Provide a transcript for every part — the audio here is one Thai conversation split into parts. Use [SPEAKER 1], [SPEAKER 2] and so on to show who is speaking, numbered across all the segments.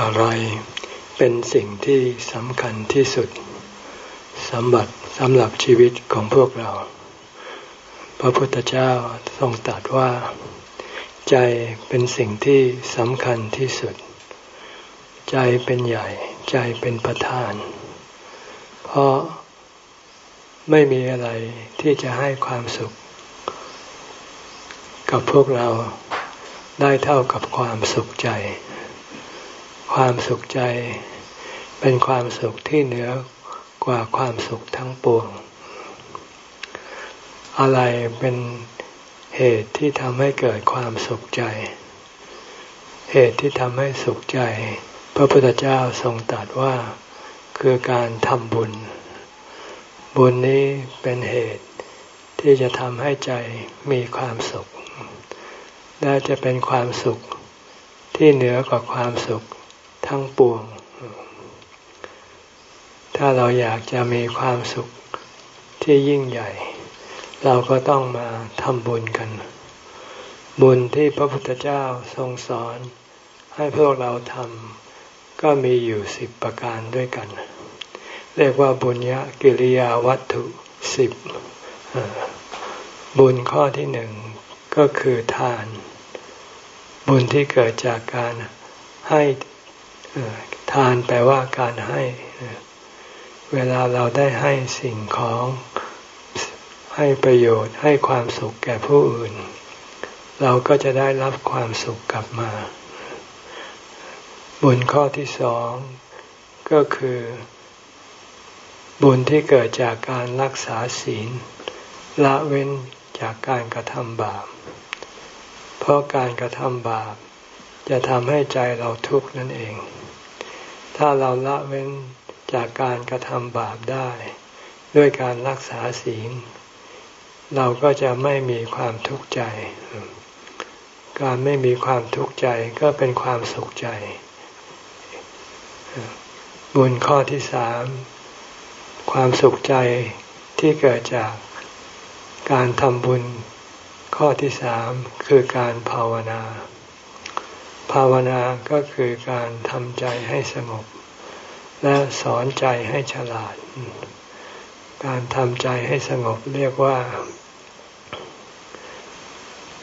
[SPEAKER 1] อะไร เป็นสิ่งที่สำคัญที่สุดสำหรับสำหรับชีวิตของพวกเรา พระพุทธเจ้าทรงตรัสว่า ใจเป็นสิ่งที่สำคัญที่สุด ใจเป็นใหญ่ ใจเป็นประธาน เพราะไม่มีอะไรที่จะให้ความสุข กับพวกเราได้เท่ากับความสุขใจ ความสุขใจ เป็นความสุขที่เหนือกว่าความสุขทั้งปวง อะไรเป็นเหตุที่ทำให้เกิดความสุขใจ เหตุที่ทำให้สุขใจ พระพุทธเจ้าทรงตรัสว่าคือการทำบุญ บุญนี้เป็นเหตุที่จะทำให้ใจมีความสุขและจะเป็นความสุขที่เหนือกว่าความสุข ทั้งปวง ถ้าเราอยากจะมีความสุขที่ยิ่งใหญ่ เราก็ต้องมาทำบุญกัน บุญที่พระพุทธเจ้าทรงสอน ให้พวกเราทำก็มีอยู่สิบประการด้วยกัน เรียกว่าบุญญกิริยาวัตถุสิบบุญข้อที่หนึ่งก็คือทาน บุญที่เกิดจากการให้ ทานแปลว่าการให้ เวลาเราได้ให้สิ่งของให้ประโยชน์ให้ความสุขแก่ผู้อื่น เราก็จะได้รับความสุขกลับมา บุญข้อที่สองก็คือ บุญที่เกิดจากการรักษาศีล ละเว้นจากการกระทำบาป เพราะการกระทำบาป จะทำให้ใจเราทุกข์นั่นเอง ถ้าเราละเว้นจากการกระทำบาปได้ ด้วยการรักษาศีล เราก็จะไม่มีความทุกข์ใจ การไม่มีความทุกข์ใจก็เป็นความสุขใจ บุญข้อที่สาม ความสุขใจที่เกิดจากการทำบุญข้อที่สามคือการภาวนา ภาวนาก็คือการทำใจให้สงบ และสอนใจให้ฉลาด การทำใจให้สงบเรียกว่า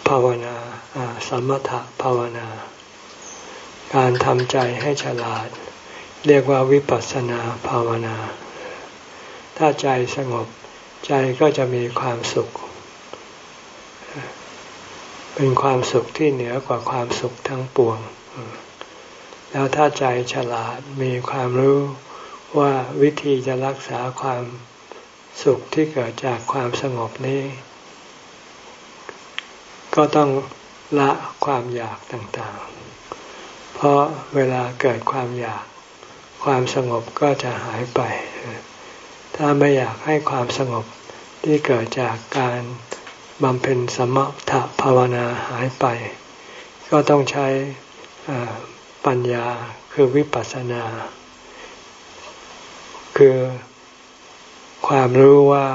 [SPEAKER 1] ภาวนาสมถะภาวนา การทำใจให้ฉลาด เรียกว่าวิปัสสนาภาวนา ถ้าใจสงบใจก็จะมีความสุข เป็นความสุขที่เหนือกว่าความสุขทั้งปวง แล้วถ้าใจฉลาดมีความรู้ว่าวิธีจะรักษาความสุขที่เกิดจากความสงบนี้ ก็ต้องละความอยากต่างๆ เพราะเวลาเกิดความอยาก ความสงบก็จะหายไป ถ้าไม่อยากให้ความสงบที่เกิดจากการ บำเพ็ญสมถะภาวนาหายไป ก็ต้องใช้ปัญญาคือวิปัสสนา คือความรู้ว่า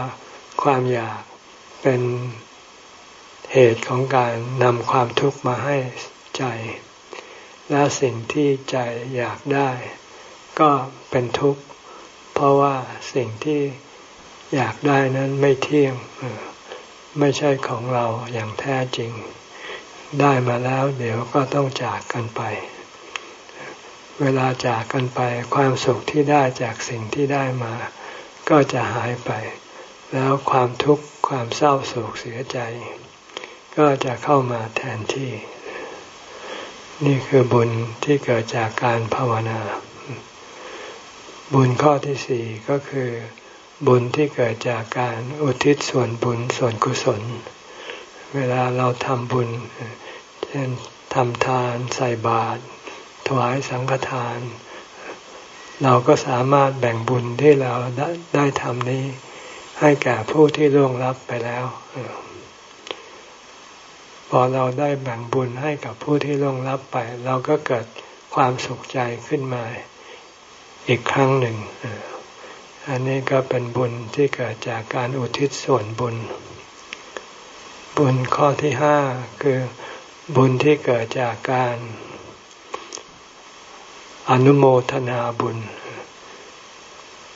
[SPEAKER 1] ความอยากเป็นเหตุของการนำความทุกข์มาให้ใจ และสิ่งที่ใจอยากได้ ก็เป็นทุกข์ เพราะว่าสิ่งที่อยากได้นั้นไม่เที่ยง ไม่ใช่ของเราอย่างแท้จริง ได้มาแล้วเดี๋ยวก็ต้องจากกันไป เวลาจากกันไปความสุขที่ได้จากสิ่งที่ได้มา ก็จะหายไป แล้วความทุกข์ความเศร้าโศกเสียใจ ก็จะเข้ามาแทนที่ นี่คือบุญที่เกิดจากการภาวนา บุญข้อที่สี่ก็คือ บุญที่เกิดจากการอุทิศส่วนบุญส่วนกุศล เวลาเราทำบุญ เช่นทำทานใส่บาตรถวายสังฆทาน เราก็สามารถแบ่งบุญที่เราได้ทำนี้ ให้แก่ผู้ที่ร่วงรับไปแล้ว พอเราได้แบ่งบุญให้กับผู้ที่ร่วงรับไป เราก็เกิดความสุขใจขึ้นมา อีกครั้งหนึ่ง อันนี้ก็เป็นบุญที่เกิดจากการอุทิศส่วนบุญ บุญข้อที่ห้าคือบุญที่เกิดจากการอนุโมทนาบุญ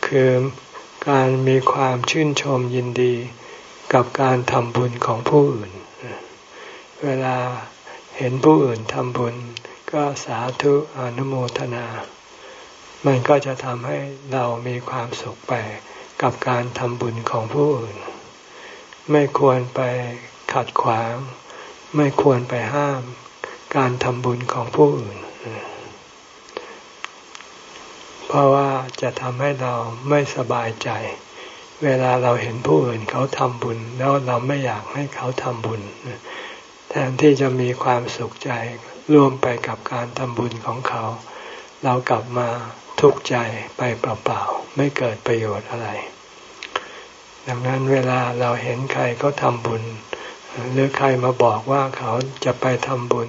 [SPEAKER 1] คือการมีความชื่นชมยินดีกับการทำบุญของผู้อื่น เวลาเห็นผู้อื่นทำบุญ ก็สาธุอนุโมทนา มันก็จะทำให้เรามีความสุขไปกับการทำบุญของผู้อื่น ไม่ควรไปขัดขวาง ไม่ควรไปห้าม การทำบุญของผู้อื่น เพราะว่าจะทำให้เราไม่สบายใจ เวลาเราเห็นผู้อื่นเขาทำบุญ แล้วเราไม่อยากให้เขาทำบุญ แทนที่จะมีความสุขใจร่วมไปกับการทำบุญของเขา เรากลับมา ทุกข์ใจไปเปล่าๆไม่เกิดประโยชน์อะไร ดังนั้นเวลาเราเห็นใครเขาทำบุญ หรือใครมาบอกว่าเขาจะไปทำบุญ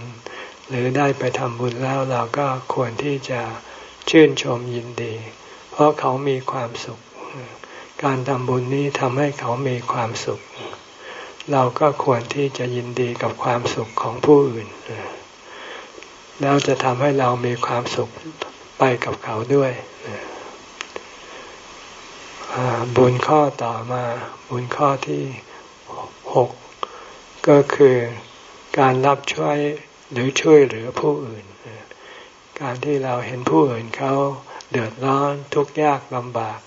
[SPEAKER 1] หรือได้ไปทำบุญแล้วเราก็ควรที่จะชื่นชมยินดี เพราะเขามีความสุข การทำบุญนี้ทำให้เขามีความสุข เราก็ควรที่จะยินดีกับความสุขของผู้อื่น แล้วจะทำให้เรามีความสุข ไปกับเขาด้วยบุญข้อต่อมาบุญข้อที่หกก็คือการรับช่วยหรือช่วยเหลือผู้อื่น การที่เราเห็นผู้อื่นเขาเดือดร้อนทุกข์ยากลำบาก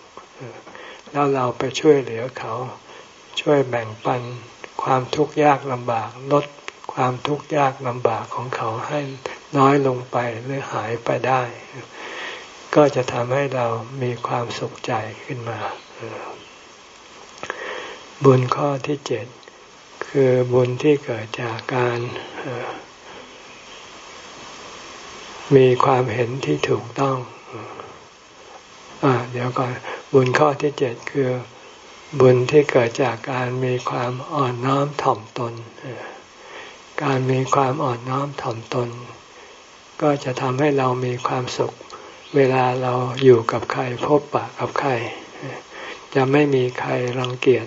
[SPEAKER 1] แล้วเราไปช่วยเหลือเขา ช่วยแบ่งปันความทุกข์ยากลำบาก ลดความทุกข์ยากลำบากของเขาให้น้อยลงไปหรือหายไปได้ ก็จะทำให้เรามีความสุขใจขึ้นมา บุญข้อที่เจ็ดคือบุญที่เกิดจากการมีความเห็นที่ถูกต้องอ่าเดี๋ยวก่อน บุญข้อที่เจ็ดคือ บุญที่เกิดจากการมีความอ่อนน้อมถ่อมตน การมีความอ่อนน้อมถ่อมตน ก็จะทำให้เรามีความสุข เวลาเราอยู่กับใครพบปะกับใคร จะไม่มีใครรังเกียจ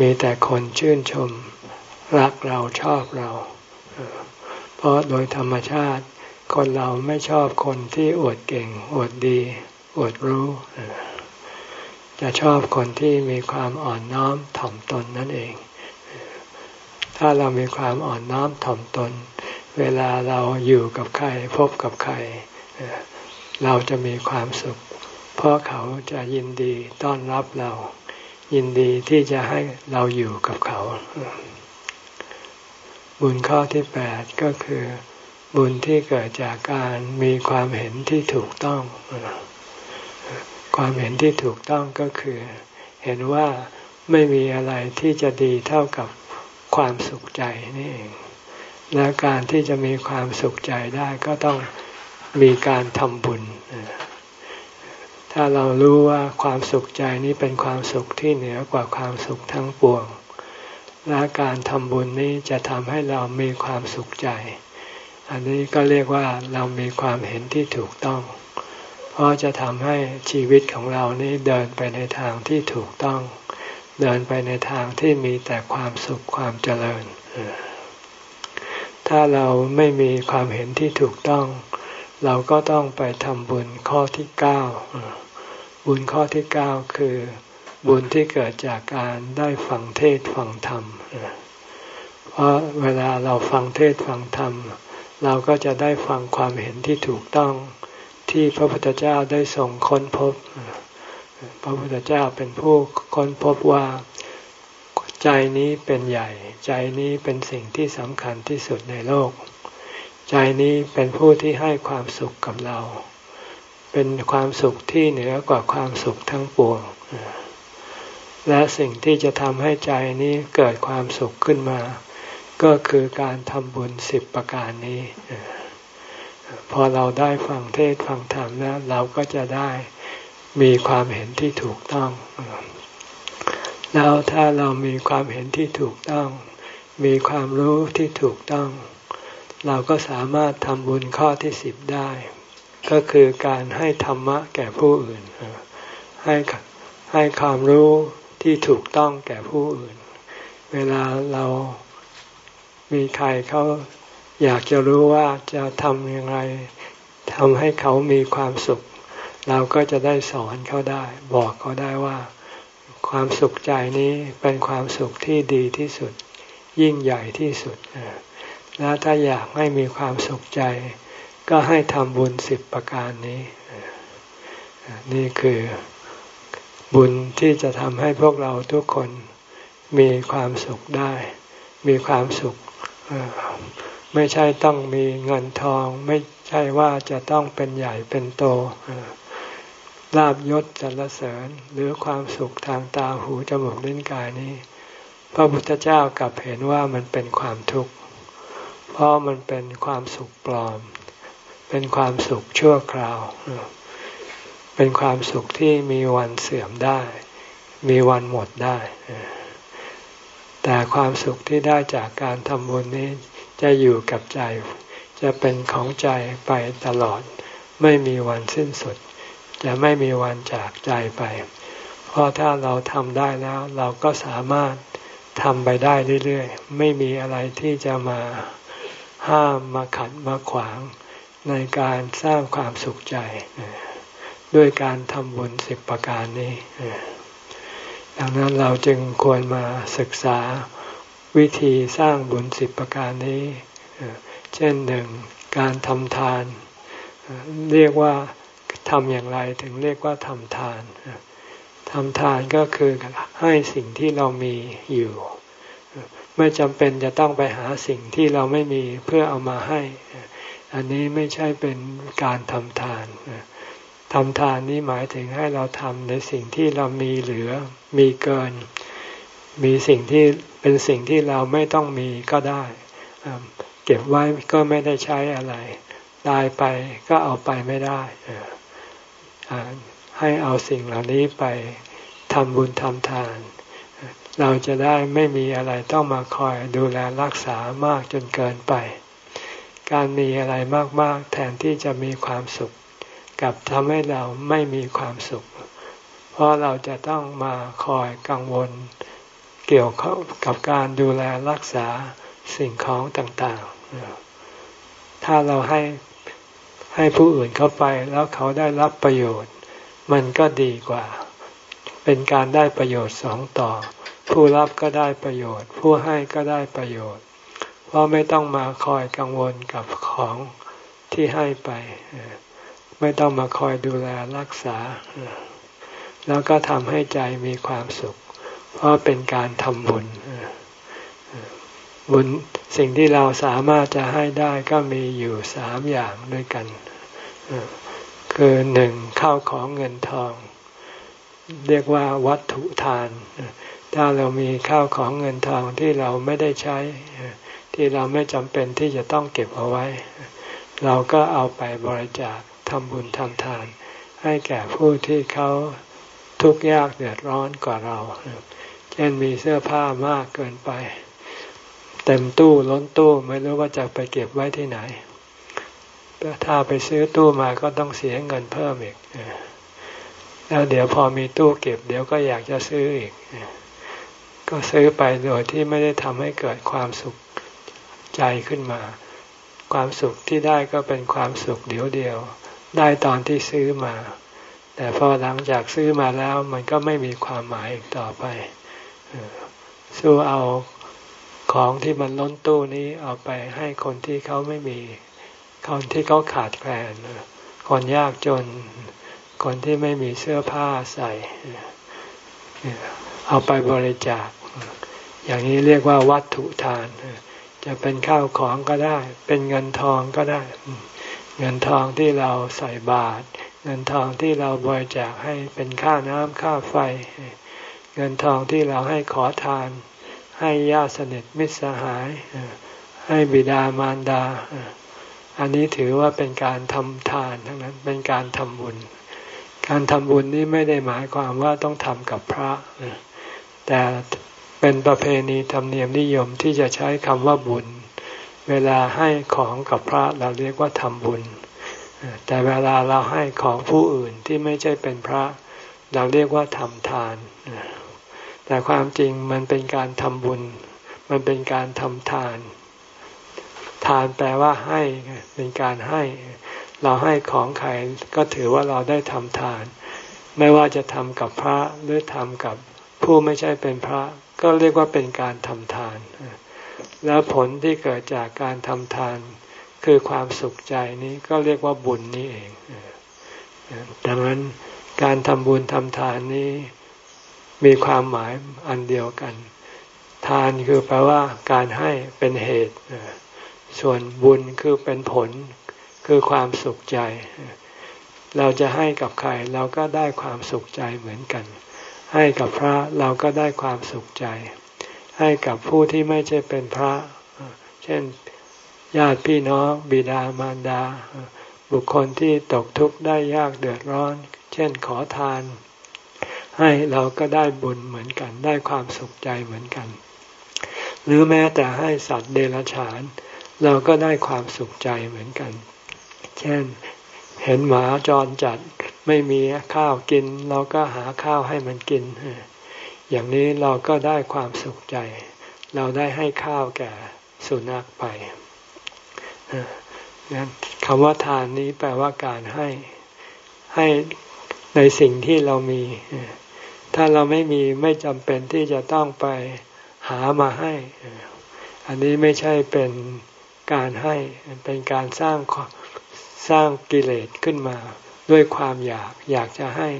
[SPEAKER 1] มีแต่คนชื่นชม รักเราชอบเรา เพราะโดยธรรมชาติ คนเราไม่ชอบคนที่อวดเก่ง อวดดี อวดรู้ จะชอบคนที่มีความอ่อนน้อมถ่อมตนนั่นเอง ถ้าเรามีความอ่อนน้อมถ่อมตน เวลาเราอยู่กับใครพบกับใคร เราจะมีความสุข เพราะเขาจะยินดีต้อนรับเรา ยินดีที่จะให้เราอยู่กับเขา บุญข้อที่แปดก็คือ บุญที่เกิดจากการมีความเห็นที่ถูกต้อง ความเห็นที่ถูกต้องก็คือ เห็นว่าไม่มีอะไรที่จะดีเท่ากับความสุขใจนี่เองและการที่จะมีความสุขใจได้ก็ต้อง มีการทำบุญ ถ้าเรารู้ว่าความสุขใจนี้เป็นความสุขที่เหนือกว่าความสุขทั้งปวง และการทำบุญนี้จะทำให้เรามีความสุขใจ อันนี้ก็เรียกว่าเรามีความเห็นที่ถูกต้อง เพราะจะทำให้ชีวิตของเรานี้เดินไปในทางที่ถูกต้อง เดินไปในทางที่มีแต่ความสุขความเจริญ ถ้าเราไม่มีความเห็นที่ถูกต้อง เราก็ต้องไปทำบุญข้อที่เก้าบุญข้อที่เก้าคือบุญที่เกิดจากการได้ฟังเทศฟังธรรม เพราะเวลาเราฟังเทศฟังธรรม เราก็จะได้ฟังความเห็นที่ถูกต้องที่พระพุทธเจ้าได้ส่งค้นพบ พระพุทธเจ้าเป็นผู้ค้นพบว่าใจนี้เป็นใหญ่ ใจนี้เป็นสิ่งที่สำคัญที่สุดในโลก ใจนี้เป็นผู้ที่ให้ความสุขกับเรา เป็นความสุขที่เหนือกว่าความสุขทั้งปวง และสิ่งที่จะทำให้ใจนี้เกิดความสุขขึ้นมา ก็คือการทำบุญสิบประการนี้ พอเราได้ฟังเทศฟังธรรมแล้วเราก็จะได้มีความเห็นที่ถูกต้อง แล้วถ้าเรามีความเห็นที่ถูกต้อง มีความรู้ที่ถูกต้อง เราก็สามารถทำบุญข้อที่สิบได้ ก็คือการให้ธรรมะแก่ผู้อื่น ให้ให้ความรู้ที่ถูกต้องแก่ผู้อื่น เวลาเรามีใครเขาอยากจะรู้ว่าจะทำอย่างไรทำให้เขามีความสุข เราก็จะได้สอนเขาได้ บอกเขาได้ว่า ความสุขใจนี้เป็นความสุขที่ดีที่สุด ยิ่งใหญ่ที่สุด แล้วถ้าอยากให้มีความสุขใจ ก็ให้ทำบุญสิบประการนี้ นี่คือบุญที่จะทำให้พวกเราทุกคนมีความสุขได้ มีความสุข ไม่ใช่ต้องมีเงินทอง ไม่ใช่ว่าจะต้องเป็นใหญ่เป็นโตลาบยศสรรเสริญหรือความสุขทางตาหูจมูกลิ้นกายนี้ พระพุทธเจ้ากลับเห็นว่ามันเป็นความทุกข์ เพราะมันเป็นความสุขปลอม เป็นความสุขชั่วคราว เป็นความสุขที่มีวันเสื่อมได้ มีวันหมดได้ แต่ความสุขที่ได้จากการทำบุญนี้จะอยู่กับใจ จะเป็นของใจไปตลอด ไม่มีวันสิ้นสุด จะไม่มีวันจากใจไป เพราะถ้าเราทำได้แล้ว เราก็สามารถทำไปได้เรื่อยๆ ไม่มีอะไรที่จะมา ห้ามมาขัดมาขวางในการสร้างความสุขใจ ด้วยการทำบุญสิบประการนี้ดังนั้นเราจึงควรมาศึกษาวิธีสร้างบุญสิบประการนี้ เช่นหนึ่งการทำทาน เรียกว่าทำอย่างไรถึงเรียกว่าทำทานทำทานก็คือให้สิ่งที่เรามีอยู่ ไม่จำเป็นจะต้องไปหาสิ่งที่เราไม่มีเพื่อเอามาให้ อันนี้ไม่ใช่เป็นการทำทานทำทานนี้หมายถึงให้เราทำในสิ่งที่เรามีเหลือ มีเกิน มีสิ่งที่เป็นสิ่งที่เราไม่ต้องมีก็ได้ เก็บไว้ก็ไม่ได้ใช้อะไร ตายไปก็เอาไปไม่ได้ ให้เอาสิ่งเหล่านี้ไปทำบุญทำทาน เราจะได้ไม่มีอะไรต้องมาคอยดูแลรักษามากจนเกินไป การมีอะไรมากๆ แทนที่จะมีความสุข กับทำให้เราไม่มีความสุข เพราะเราจะต้องมาคอยกังวล เกี่ยวกับการดูแลรักษาสิ่งของต่างๆ ถ้าเราให้ให้ผู้อื่นเข้าไปแล้วเขาได้รับประโยชน์ มันก็ดีกว่า เป็นการได้ประโยชน์สองต่อ ผู้รับก็ได้ประโยชน์ ผู้ให้ก็ได้ประโยชน์ เพราะไม่ต้องมาคอยกังวลกับของที่ให้ไป ไม่ต้องมาคอยดูแลรักษา แล้วก็ทำให้ใจมีความสุข เพราะเป็นการทำบุญบุญสิ่งที่เราสามารถจะให้ได้ก็มีอยู่สามอย่างด้วยกัน คือหนึ่งข้าวของเงินทอง เรียกว่าวัตถุทาน ถ้าเรามีข้าวของเงินทองที่เราไม่ได้ใช้ ที่เราไม่จำเป็นที่จะต้องเก็บเอาไว้ เราก็เอาไปบริจาคทำบุญทำทาน ให้แก่ผู้ที่เขาทุกข์ยากเดือดร้อนกว่าเรา เช่นมีเสื้อผ้ามากเกินไป เต็มตู้ล้นตู้ไม่รู้ว่าจะไปเก็บไว้ที่ไหน ถ้าไปซื้อตู้มาก็ต้องเสียเงินเพิ่มอีกแล้วเดี๋ยวพอมีตู้เก็บ เดี๋ยวก็อยากจะซื้ออีก ก็ซื้อไปโดยที่ไม่ได้ทำให้เกิดความสุขใจขึ้นมา ความสุขที่ได้ก็เป็นความสุขเดียวเดียว ได้ตอนที่ซื้อมา แต่พอหลังจากซื้อมาแล้วมันก็ไม่มีความหมายอีกต่อไปสู้เอาของที่มันล้นตู้นี้เอาไปให้คนที่เขาไม่มี คนที่เขาขาดแคลน คนยากจน คนที่ไม่มีเสื้อผ้าใส่ เอาไปบริจาค อย่างนี้เรียกว่าวัตถุทาน จะเป็นข้าวของก็ได้ เป็นเงินทองก็ได้ เงินทองที่เราใส่บาตรเงินทองที่เราบริจาคให้เป็นค่าน้ำค่าไฟ เงินทองที่เราให้ขอทาน ให้ญาติสนิทมิตรสหาย ให้บิดามารดา อันนี้ถือว่าเป็นการทำทานทั้งนั้นเป็นการทำบุญ การทำบุญนี้ไม่ได้หมายความว่าต้องทำกับพระ แต่ เป็นประเพณีธรรมเนียมนิยมที่จะใช้คำว่าบุญ เวลาให้ของกับพระเราเรียกว่าทำบุญ แต่เวลาเราให้ของผู้อื่นที่ไม่ใช่เป็นพระ เราเรียกว่าทำทาน แต่ความจริงมันเป็นการทำบุญ มันเป็นการทำทาน ทานแปลว่าให้เป็นการให้ เราให้ของใครก็ถือว่าเราได้ทำทาน ไม่ว่าจะทำกับพระหรือทำกับผู้ไม่ใช่เป็นพระ ก็เรียกว่าเป็นการทำทาน แล้วผลที่เกิดจากการทำทาน คือความสุขใจนี้ก็เรียกว่าบุญนี่เองดังนั้นการทำบุญทำทานนี้มีความหมายอันเดียวกัน ทานคือแปลว่าการให้เป็นเหตุ ส่วนบุญคือเป็นผล คือความสุขใจ เราจะให้กับใครเราก็ได้ความสุขใจเหมือนกัน ให้กับพระเราก็ได้ความสุขใจ ให้กับผู้ที่ไม่ใช่เป็นพระ เช่นญาติพี่น้องบิดามารดา บุคคลที่ตกทุกข์ได้ยากเดือดร้อน เช่นขอทาน ให้เราก็ได้บุญเหมือนกัน ได้ความสุขใจเหมือนกัน หรือแม้แต่ให้สัตว์เดรัจฉาน เราก็ได้ความสุขใจเหมือนกัน เช่น เห็นหมาจรจัดไม่มีข้าวกิน เราก็หาข้าวให้มันกิน อย่างนี้เราก็ได้ความสุขใจ เราได้ให้ข้าวแก่สุนัขไปคำว่าทานนี้แปลว่าการให้ให้ในสิ่งที่เรามี ถ้าเราไม่มีไม่จำเป็นที่จะต้องไปหามาให้ อันนี้ไม่ใช่เป็นการให้เป็นการสร้าง สร้างกิเลสขึ้นมาด้วยความอยากอยากจะให้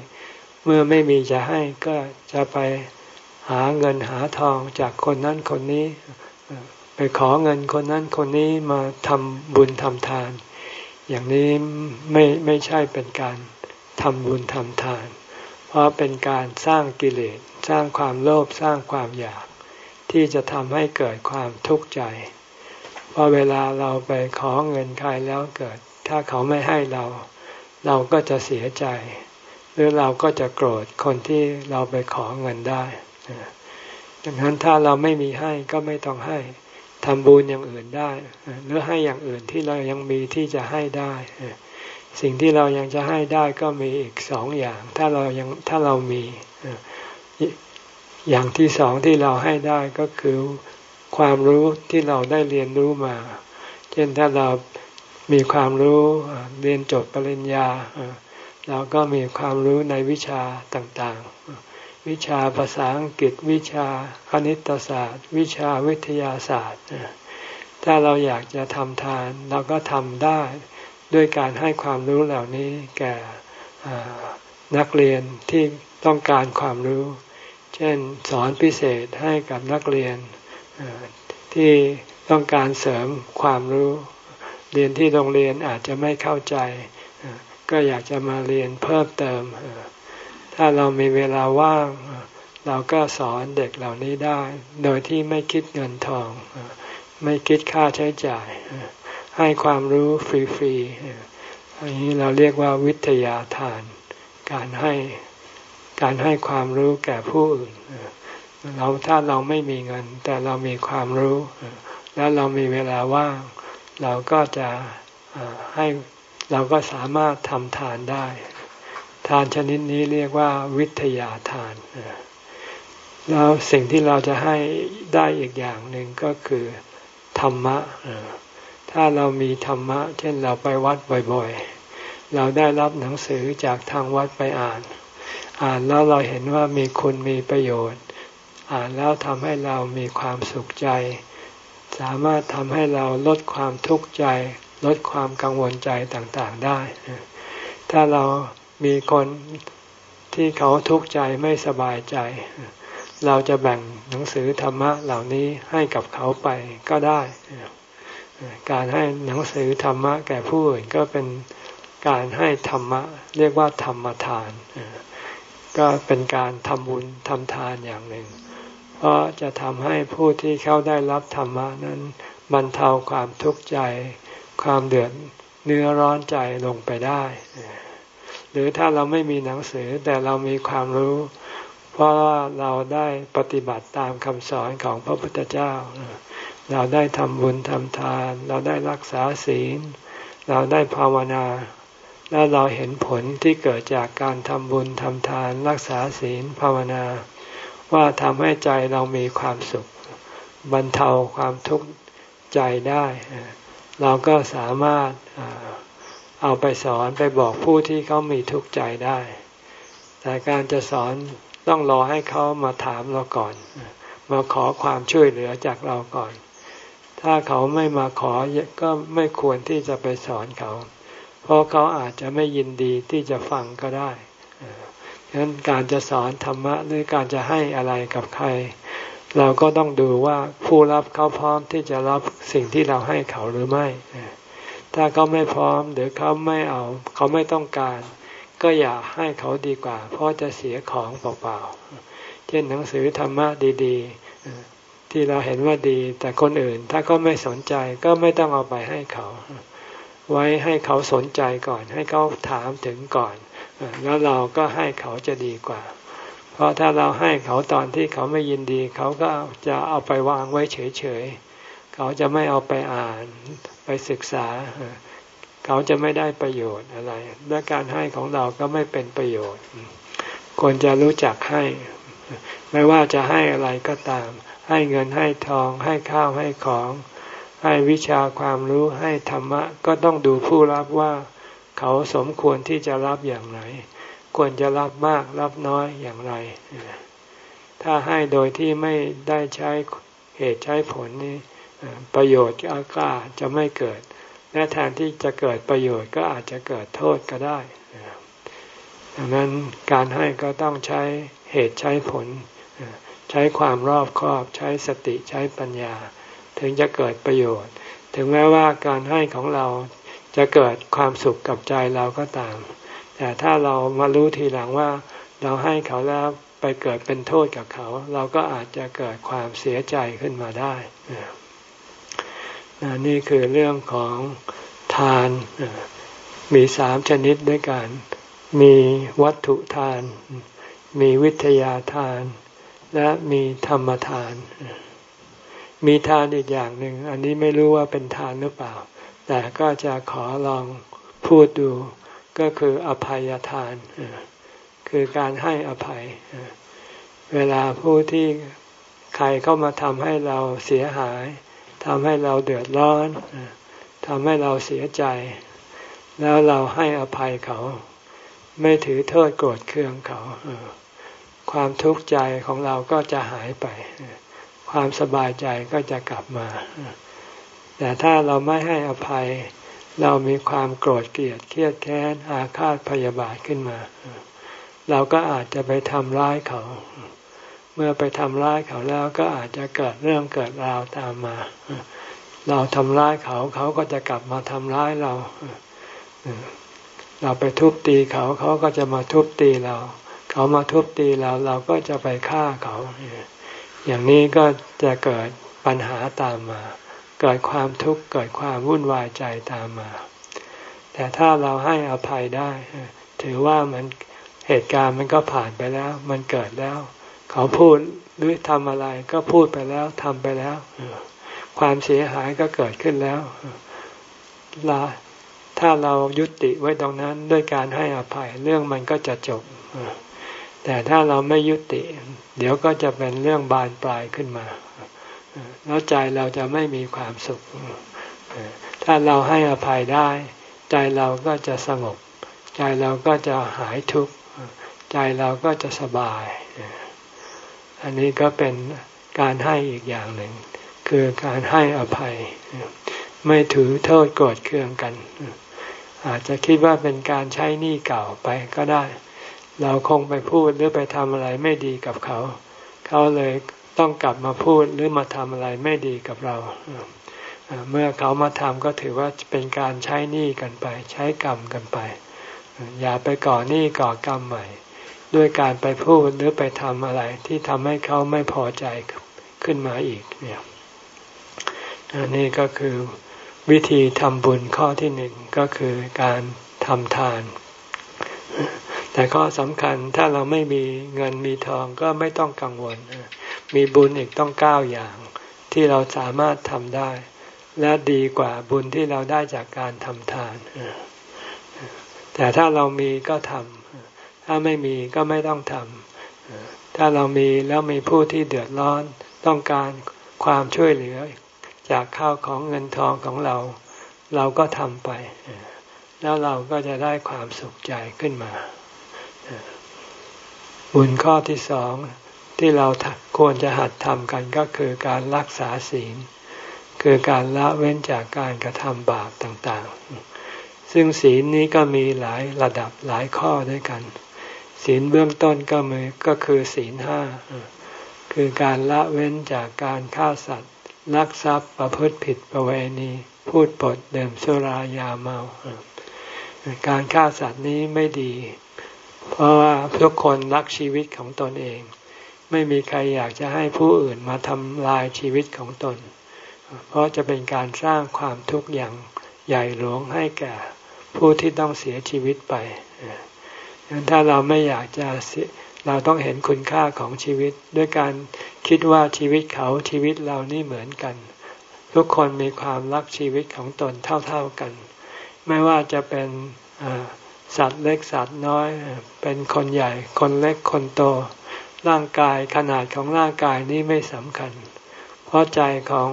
[SPEAKER 1] เมื่อไม่มีจะให้ก็จะไปหาเงินหาทองจากคนนั้นคนนี้ ไปขอเงินคนนั้นคนนี้มาทำบุญทำทาน อย่างนี้ไม่ไม่ใช่เป็นการทำบุญทำทาน เพราะเป็นการสร้างกิเลสสร้างความโลภสร้างความอยาก ที่จะทำให้เกิดความทุกข์ใจพอเวลาเราไปขอเงินใครแล้วเกิด ถ้าเขาไม่ให้เรา เราก็จะเสียใจ หรือเราก็จะโกรธคนที่เราไปขอเงินได้ดังนั้นถ้าเราไม่มีให้ก็ไม่ต้องให้ทำบุญอย่างอื่นได้ หรือให้อย่างอื่นที่เรายังมีที่จะให้ได้ สิ่งที่เรายังจะให้ได้ก็มีอีกสองอย่าง ถ้าเรายังถ้าเรามีอย่างที่สองที่เราให้ได้ก็คือความรู้ที่เราได้เรียนรู้มา เช่นถ้าเรา มีความรู้เรียนจบปริญญาเราก็มีความรู้ในวิชาต่างๆ วิชาภาษาอังกฤษ วิชาคณิตศาสตร์ วิชาวิทยาศาสตร์ ถ้าเราอยากจะทำทาน เราก็ทำได้ด้วยการให้ความรู้เหล่านี้แก่นักเรียนที่ต้องการความรู้ เช่นสอนพิเศษให้กับนักเรียนที่ต้องการเสริมความรู้ เรียนที่โรงเรียนอาจจะไม่เข้าใจ ก็อยากจะมาเรียนเพิ่มเติม ถ้าเรามีเวลาว่าง เราก็สอนเด็กเหล่านี้ได้ โดยที่ไม่คิดเงินทอง ไม่คิดค่าใช้จ่าย ให้ความรู้ฟรีๆอันนี้เราเรียกว่าวิทยาทาน การให้การให้ความรู้แก่ผู้อื่นเราถ้าเราไม่มีเงิน แต่เรามีความรู้ แล้วเรามีเวลาว่าง เราก็จะให้เราก็สามารถทำทานได้ ทานชนิดนี้เรียกว่าวิทยาทานแล้วสิ่งที่เราจะให้ได้อีกอย่างหนึ่งก็คือธรรมะถ้าเรามีธรรมะ เช่นเราไปวัดบ่อยๆ เราได้รับหนังสือจากทางวัดไปอ่าน อ่านแล้วเราเห็นว่ามีคุณมีประโยชน์ อ่านแล้วทำให้เรามีความสุขใจ สามารถทำให้เราลดความทุกข์ใจ ลดความกังวลใจต่างๆได้ ถ้าเรามีคนที่เขาทุกข์ใจไม่สบายใจ เราจะแบ่งหนังสือธรรมะเหล่านี้ให้กับเขาไปก็ได้ การให้หนังสือธรรมะแก่ผู้อื่นก็เป็นการให้ธรรมะ เรียกว่าธรรมทาน ก็เป็นการทำบุญทำทานอย่างหนึ่ง ราะจะทำให้ผู้ที่เขาได้รับธรรมะนั้นบรรเทาความทุกข์ใจ ความเดือดเนื้อร้อนใจลงไปได้ หรือถ้าเราไม่มีหนังสือแต่เรามีความรู้ เพราะว่าเราได้ปฏิบัติตามคำสอนของพระพุทธเจ้า เราได้ทำบุญทำทาน เราได้รักษาศีล เราได้ภาวนา แล้วเราเห็นผลที่เกิดจากการทำบุญทำทานรักษาศีลภาวนา ว่าทำให้ใจเรามีความสุข บรรเทาความทุกข์ใจได้ เราก็สามารถเอาไปสอนไปบอกผู้ที่เขามีทุกข์ใจได้ แต่การจะสอนต้องรอให้เขามาถามเราก่อน มาขอความช่วยเหลือจากเราก่อน ถ้าเขาไม่มาขอก็ไม่ควรที่จะไปสอนเขา เพราะเขาอาจจะไม่ยินดีที่จะฟังก็ได้ นั้นการจะสอนธรรมะหรือการจะให้อะไรกับใคร เราก็ต้องดูว่าผู้รับเขาพร้อมที่จะรับสิ่งที่เราให้เขาหรือไม่ ถ้าเขาไม่พร้อมหรือเขาไม่เอา เขาไม่ต้องการ ก็อย่าให้เขาดีกว่า เพราะจะเสียของเปล่าๆ เช่นหนังสือธรรมะดีๆ ที่เราเห็นว่าดี แต่คนอื่น ถ้าเขาไม่สนใจก็ไม่ต้องเอาไปให้เขา ไว้ให้เขาสนใจก่อน ให้เขาถามถึงก่อน แล้วเราก็ให้เขาจะดีกว่า เพราะถ้าเราให้เขาตอนที่เขาไม่ยินดี เขาก็จะเอาไปวางไว้เฉยๆ เขาจะไม่เอาไปอ่านไปศึกษา เขาจะไม่ได้ประโยชน์อะไร และการให้ของเราก็ไม่เป็นประโยชน์ ควรจะรู้จักให้ ไม่ว่าจะให้อะไรก็ตาม ให้เงินให้ทองให้ข้าวให้ของ ให้วิชาความรู้ให้ธรรมะ ก็ต้องดูผู้รับว่า เขาสมควรที่จะรับอย่างไร ควรจะรับมากรับน้อยอย่างไร ถ้าให้โดยที่ไม่ได้ใช้เหตุใช้ผลนี้ประโยชน์ก็อาจจะไม่เกิด และแทนที่จะเกิดประโยชน์ก็อาจจะเกิดโทษก็ได้ดังนั้นการให้ก็ต้องใช้เหตุใช้ผล ใช้ความรอบคอบใช้สติใช้ปัญญา ถึงจะเกิดประโยชน์ ถึงแม้ว่าการให้ของเรา จะเกิดความสุขกับใจเราก็ตาม แต่ถ้าเรามารู้ทีหลังว่า เราให้เขาแล้วไปเกิดเป็นโทษกับเขา เราก็อาจจะเกิดความเสียใจขึ้นมาได้นี่คือเรื่องของทานมีสามชนิดด้วยกัน มีวัตถุทาน มีวิทยาทาน และมีธรรมทาน มีทานอีกอย่างหนึ่ง อันนี้ไม่รู้ว่าเป็นทานหรือเปล่า แต่ก็จะขอลองพูดดูก็คืออภัยทาน คือการให้อภัย เวลาผู้ที่ใครเข้ามาทำให้เราเสียหายทำให้เราเดือดร้อนทำให้เราเสียใจ แล้วเราให้อภัยเขา ไม่ถือโทษโกรธเคืองเขา ความทุกข์ใจของเราก็จะหายไป ความสบายใจก็จะกลับมา แต่ถ้าเราไม่ให้อภัย เรามีความโกรธเกลียดเครียดแค้นอาฆาตพยาบาทขึ้นมา เราก็อาจจะไปทำร้ายเขา เมื่อไปทำร้ายเขาแล้วก็อาจจะเกิดเรื่องเกิดราวตามมา เราทำร้ายเขาเขาก็จะกลับมาทำร้ายเรา เราไปทุบตีเขาเขาก็จะมาทุบตีเรา เขามาทุบตีเราเราก็จะไปฆ่าเขา อย่างนี้ก็จะเกิดปัญหาตามมา เกิดความทุกข์เกิดความวุ่นวายใจตามมา แต่ถ้าเราให้อภัยได้ ถือว่ามันเหตุการณ์มันก็ผ่านไปแล้ว มันเกิดแล้ว เขาพูดหรือทำอะไรก็พูดไปแล้วทำไปแล้วความเสียหายก็เกิดขึ้นแล้วลาถ้าเรายุติไว้ตรงนั้นด้วยการให้อภัยเรื่องมันก็จะจบ แต่ถ้าเราไม่ยุติ เดี๋ยวก็จะเป็นเรื่องบานปลายขึ้นมา แล้วใจเราจะไม่มีความสุข ถ้าเราให้อภัยได้ ใจเราก็จะสงบ ใจเราก็จะหายทุกข์ ใจเราก็จะสบาย อันนี้ก็เป็นการให้อีกอย่างหนึ่ง คือการให้อภัย ไม่ถือโทษโกรธเคืองกัน อาจจะคิดว่าเป็นการใช้หนี้เก่าไปก็ได้ เราคงไปพูดหรือไปทำอะไรไม่ดีกับเขา เขาเลย ต้องกลับมาพูดหรือมาทำอะไรไม่ดีกับเรา เมื่อเขามาทำก็ถือว่าเป็นการใช้หนี้กันไป ใช้กรรมกันไป อย่าไปก่อหนี้ก่อกรรมใหม่ ด้วยการไปพูดหรือไปทำอะไรที่ทำให้เขาไม่พอใจขึ้นมาอีกเนี่ยนนี้ก็คือวิธีทำบุญข้อที่หนึ่งก็คือการทำทาน แต่ข้อสำคัญถ้าเราไม่มีเงินมีทองก็ไม่ต้องกังวล มีบุญอีกต้องเก้าอย่างที่เราสามารถทำได้ และดีกว่าบุญที่เราได้จากการทำทาน แต่ถ้าเรามีก็ทำถ้าไม่มีก็ไม่ต้องทำถ้าเรามีแล้วมีผู้ที่เดือดร้อนต้องการความช่วยเหลือจากข้าวของเงินทองของเรา เราก็ทำไป แล้วเราก็จะได้ความสุขใจขึ้นมา บุญข้อที่สองที่เราควรจะหัดทำกันก็คือการรักษาศีล คือการละเว้นจากการกระทำบาปต่างๆ ซึ่งศีลนี้ก็มีหลายระดับหลายข้อด้วยกัน ศีลเบื้องต้นก็มือก็คือศีลห้าคือการละเว้นจากการฆ่าสัตว์ลักทรัพย์ประพฤติผิดประเวณีพูดปดเดิมสุรายาเมา การฆ่าสัตว์นี้ไม่ดี เพราะว่าทุกคนรักชีวิตของตนเอง ไม่มีใครอยากจะให้ผู้อื่นมาทำลายชีวิตของตน เพราะจะเป็นการสร้างความทุกข์อย่างใหญ่หลวงให้แก่ผู้ที่ต้องเสียชีวิตไปถ้าเราไม่อยากจะเราต้องเห็นคุณค่าของชีวิต ด้วยการคิดว่าชีวิตเขาชีวิตเรานี่เหมือนกัน ทุกคนมีความรักชีวิตของตนเท่าๆกัน ไม่ว่าจะเป็น สัตว์เล็กสัตว์น้อย เป็นคนใหญ่ คนเล็กคนโต ร่างกายขนาดของร่างกายนี้ไม่สำคัญ เพราะใจของ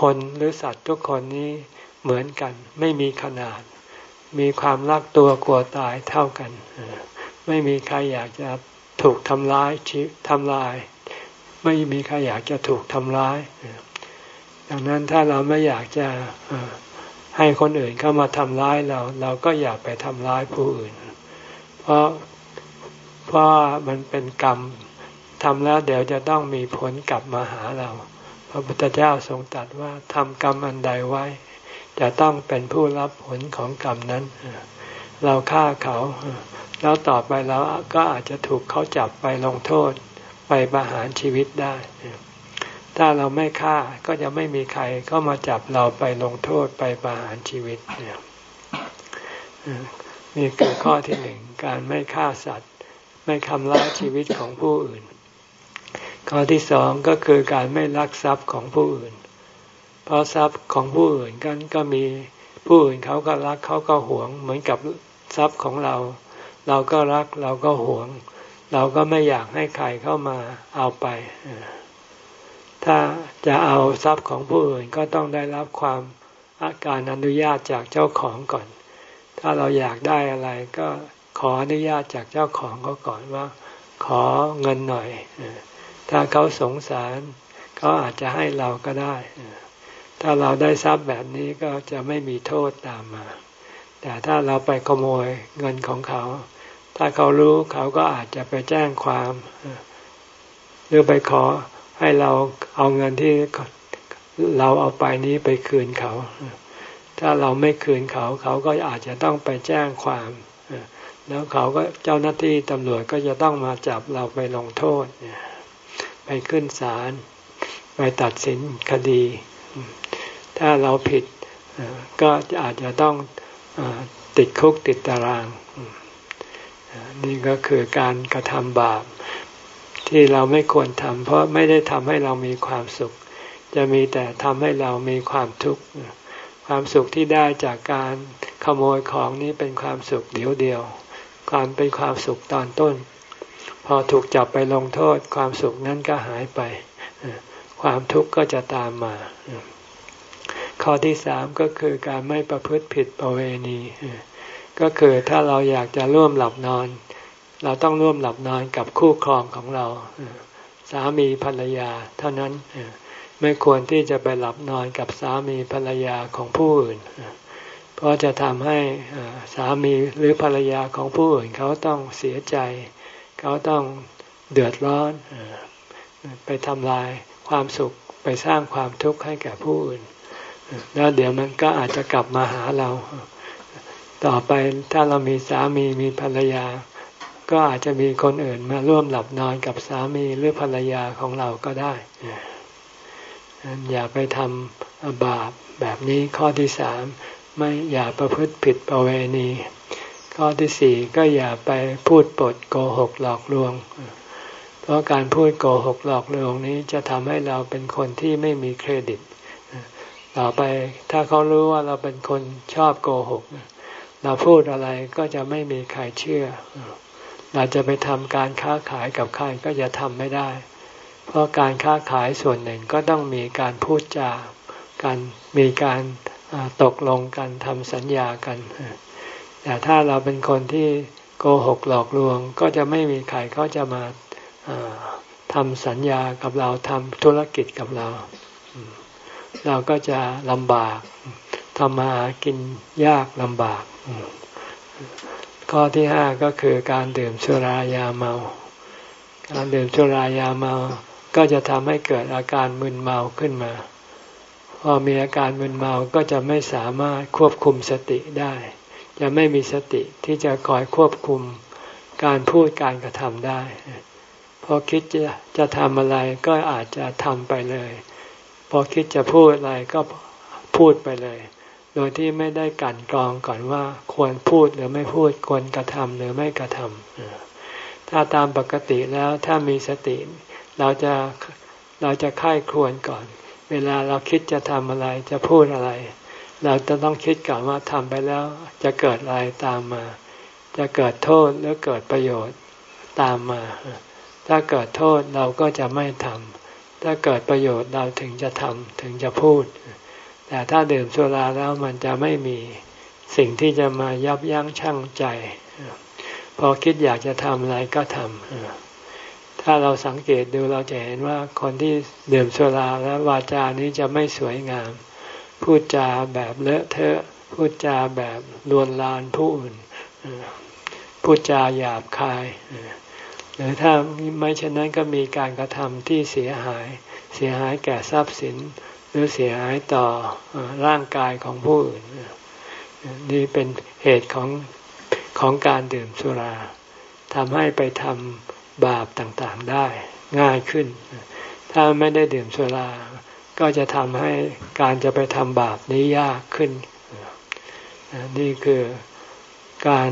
[SPEAKER 1] คนหรือสัตว์ทุกคนนี้เหมือนกัน ไม่มีขนาด มีความรักตัวกลัวตายเท่ากัน ไม่มีใครอยากจะถูกทำร้ายชีทำลาย ไม่มีใครอยากจะถูกทำร้าย ดังนั้นถ้าเราไม่อยากจะ ให้คนอื่นเข้ามาทำร้ายเรา เราก็อย่าไปทำร้ายผู้อื่น เพราะเพราะมันเป็นกรรมทำแล้วเดี๋ยวจะต้องมีผลกลับมาหาเรา พระพุทธเจ้าทรงตรัสว่าทำกรรมอันใดไว้ จะต้องเป็นผู้รับผลของกรรมนั้น เราฆ่าเขา แล้วต่อไปเราก็อาจจะถูกเขาจับไปลงโทษไปประหารชีวิตได้ ถ้าเราไม่ฆ่าก็จะไม่มีใครก็มาจับเราไปลงโทษไปประหารชีวิตเนี่ยนี่คือข้อที่หนึ่งการไม่ฆ่าสัตว์ ไม่ทำร้ายชีวิตของผู้อื่น ข้อที่สองก็คือการไม่ลักทรัพย์ของผู้อื่น เพราะทรัพย์ของผู้อื่นกันก็มีผู้อื่นเขาก็รักเขาก็หวง เหมือนกับทรัพย์ของเรา เราก็รักเราก็หวง เราก็ไม่อยากให้ใครเข้ามาเอาไป ถ้าจะเอาทรัพย์ของผู้อื่นก็ต้องได้รับความอาการอนุญาตจากเจ้าของก่อน ถ้าเราอยากได้อะไรก็ขออนุญาตจากเจ้าของเขาก่อนว่า ขอเงินหน่อย ถ้าเขาสงสารเขาอาจจะให้เราก็ได้ ถ้าเราได้ทรัพย์แบบนี้ก็จะไม่มีโทษตามมา แต่ถ้าเราไปขโมยเงินของเขา ถ้าเขารู้เขาก็อาจจะไปแจ้งความ หรือไปขอ ให้เราเอาเงินที่เราเอาไปนี้ไปคืนเขา ถ้าเราไม่คืนเขา เขาก็อาจจะต้องไปแจ้งความ แล้วเขาก็เจ้าหน้าที่ตำรวจก็จะต้องมาจับเราไปลงโทษ ไปขึ้นศาล ไปตัดสินคดี ถ้าเราผิดก็อาจจะต้องติดคุกติดตาราง นี่ก็คือการกระทำบาป ที่เราไม่ควรทำเพราะไม่ได้ทำให้เรามีความสุข จะมีแต่ทำให้เรามีความทุกข์ความสุขที่ได้จากการขโมยของนี้เป็นความสุขเดียวเดียวความเป็นความสุขตอนต้น พอถูกจับไปลงโทษ ความสุขนั้นก็หายไป ความทุกข์ก็จะตามมา ข้อที่สามก็คือการไม่ประพฤติผิดประเวณี ก็คือถ้าเราอยากจะร่วมหลับนอน เราต้องร่วมหลับนอนกับคู่ครองของเรา สามีภรรยาเท่านั้นไม่ควรที่จะไปหลับนอนกับสามีภรรยาของผู้อื่น เพราะจะทำให้สามีหรือภรรยาของผู้อื่น เขาต้องเสียใจ เขาต้องเดือดร้อน ไปทำลายความสุขไปสร้างความทุกข์ให้แก่ผู้อื่น แล้วเดี๋ยวมันก็อาจจะกลับมาหาเรา ต่อไปถ้าเรามีสามีมีภรรยา ก็อาจจะมีคนอื่นมาร่วมหลับนอนกับสามีหรือภรรยาของเราก็ได้ อย่าไปทำบาปแบบนี้ข้อที่สามไม่อย่าประพฤติผิดประเวณี ข้อที่สี่ก็อย่าไปพูดปดโกหกหลอกลวง เพราะการพูดโกหกหลอกลวงนี้จะทำให้เราเป็นคนที่ไม่มีเครดิต ต่อไปถ้าเขารู้ว่าเราเป็นคนชอบโกหก เราพูดอะไรก็จะไม่มีใครเชื่อ เราจะไปทำการค้าขายกับใครก็จะทำไม่ได้ เพราะการค้าขายส่วนหนึ่งก็ต้องมีการพูดจาการมีการตกลงกันทำสัญญากันแต่ถ้าเราเป็นคนที่โกหกหลอกลวง ก็จะไม่มีใครเขาจะมาทำสัญญากับเราทำธุรกิจกับเรา เราก็จะลำบากทำมากินยากลำบาก ข้อที่ห้าก็คือการดื่มสุรายาเมา การดื่มสุรายาเมาก็จะทำให้เกิดอาการมึนเมาขึ้นมา พอมีอาการมึนเมาก็จะไม่สามารถควบคุมสติได้ จะไม่มีสติที่จะคอยควบคุมการพูดการกระทำได้ พอคิดจะจะทำอะไรก็อาจจะทำไปเลย พอคิดจะพูดอะไรก็พูดไปเลย ดยที่ไม่ได้กันกรองก่อนว่า ควรพูดหรือไม่พูดควรกระทำหรือไม่กระทำถ้าตามปกติแล้วถ้ามีสติ เราจะเราจะค่ายควรก่อน เวลาเราคิดจะทำอะไรจะพูดอะไร เราจะต้องคิดก่อนว่าทำไปแล้ว จะเกิดอะไรตามมา จะเกิดโทษหรือเกิดประโยชน์ตามมา ถ้าเกิดโทษเราก็จะไม่ทำถ้าเกิดประโยชน์เราถึงจะทำถึงจะพูด แต่ถ้าดื่มสุราแล้วมันจะไม่มีสิ่งที่จะมายับยั้งชั่งใจ พอคิดอยากจะทำอะไรก็ทำถ้าเราสังเกตดูเราจะเห็นว่าคนที่ดื่มสุราแล้ววาจานี้จะไม่สวยงาม พูดจาแบบเลอะเทอะพูดจาแบบลวนลานผู้อื่นพูดจาหยาบคายหรือถ้าไม่เช่นนั้นก็มีการกระทำที่เสียหาย เสียหายแก่ทรัพย์สิน รือเสียหายต่อร่างกายของผู้อื่นนี่เป็นเหตุของของการดื่มสุราทำให้ไปทำบาปต่างๆได้ง่ายขึ้น ถ้าไม่ได้ดื่มสุรา ก็จะทำให้การจะไปทำบาปนี้ยากขึ้น นี่คือการ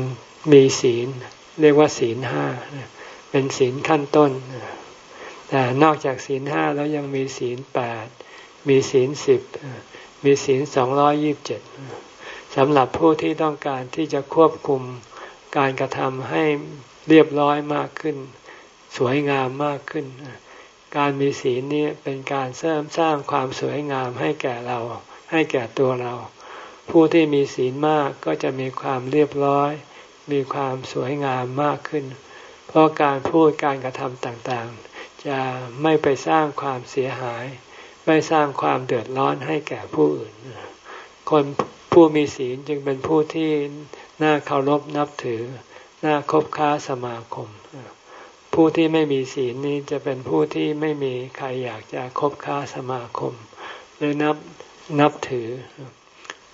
[SPEAKER 1] มีศีล เรียกว่าศีลห้า เป็นศีลขั้นต้น แต่นอกจากศีลห้าแล้วยังมีศีลแปด มีศีลสิบมีศีลสองร้อยิบเจ็ดสำหรับผู้ที่ต้องการที่จะควบคุมการกระทำให้เรียบร้อยมากขึ้น สวยงามมากขึ้น การมีศีลนี้เป็นการเสริมสร้างความสวยงามให้แก่เรา ให้แก่ตัวเรา ผู้ที่มีศีลมากก็จะมีความเรียบร้อย มีความสวยงามมากขึ้น เพราะการพูดการกระทำต่างๆ จะไม่ไปสร้างความเสียหาย ไม่สร้างความเดือดร้อนให้แก่ผู้อื่น คนผู้มีศีลจึงเป็นผู้ที่น่าเคารพนับถือ น่าคบค้าสมาคม ผู้ที่ไม่มีศีลนี้จะเป็นผู้ที่ไม่มีใครอยากจะคบค้าสมาคม หรือนับนับถือ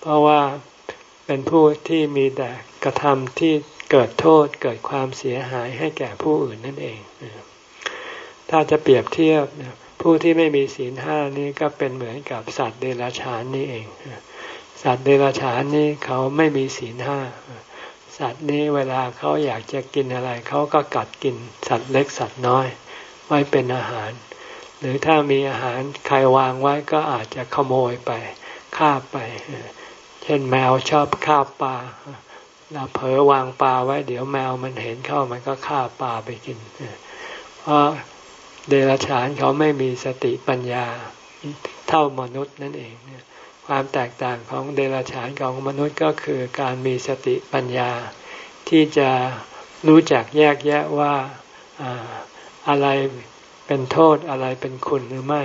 [SPEAKER 1] เพราะว่าเป็นผู้ที่มีแต่กระทำที่เกิดโทษเกิดความเสียหายให้แก่ผู้อื่นนั่นเอง ถ้าจะเปรียบเทียบ ผู้ที่ไม่มีศีลห้านี้ก็เป็นเหมือนกับสัตว์เดรัจฉานนี่เอง สัตว์เดรัจฉานนี่เขาไม่มีศีลห้าสัตว์นี้เวลาเขาอยากจะกินอะไรเขาก็กัดกินสัตว์เล็กสัตว์น้อยไว้เป็นอาหาร หรือถ้ามีอาหารใครวางไว้ก็อาจจะขโมยไปฆ่าไป เช่นแมวชอบฆ่าปลาเราเผลอวางปลาไว้เดี๋ยวแมวมันเห็นเข้ามันก็ฆ่าปลาไปกินเพราะ เดรัจฉานเขาไม่มีสติปัญญาเท่ามนุษย์นั่นเองความแตกต่างของเดรัจฉานของมนุษย์ก็คือการมีสติปัญญา ที่จะรู้จักแยกแยะว่าอะไรเป็นโทษอะไรเป็นคุณหรือไม่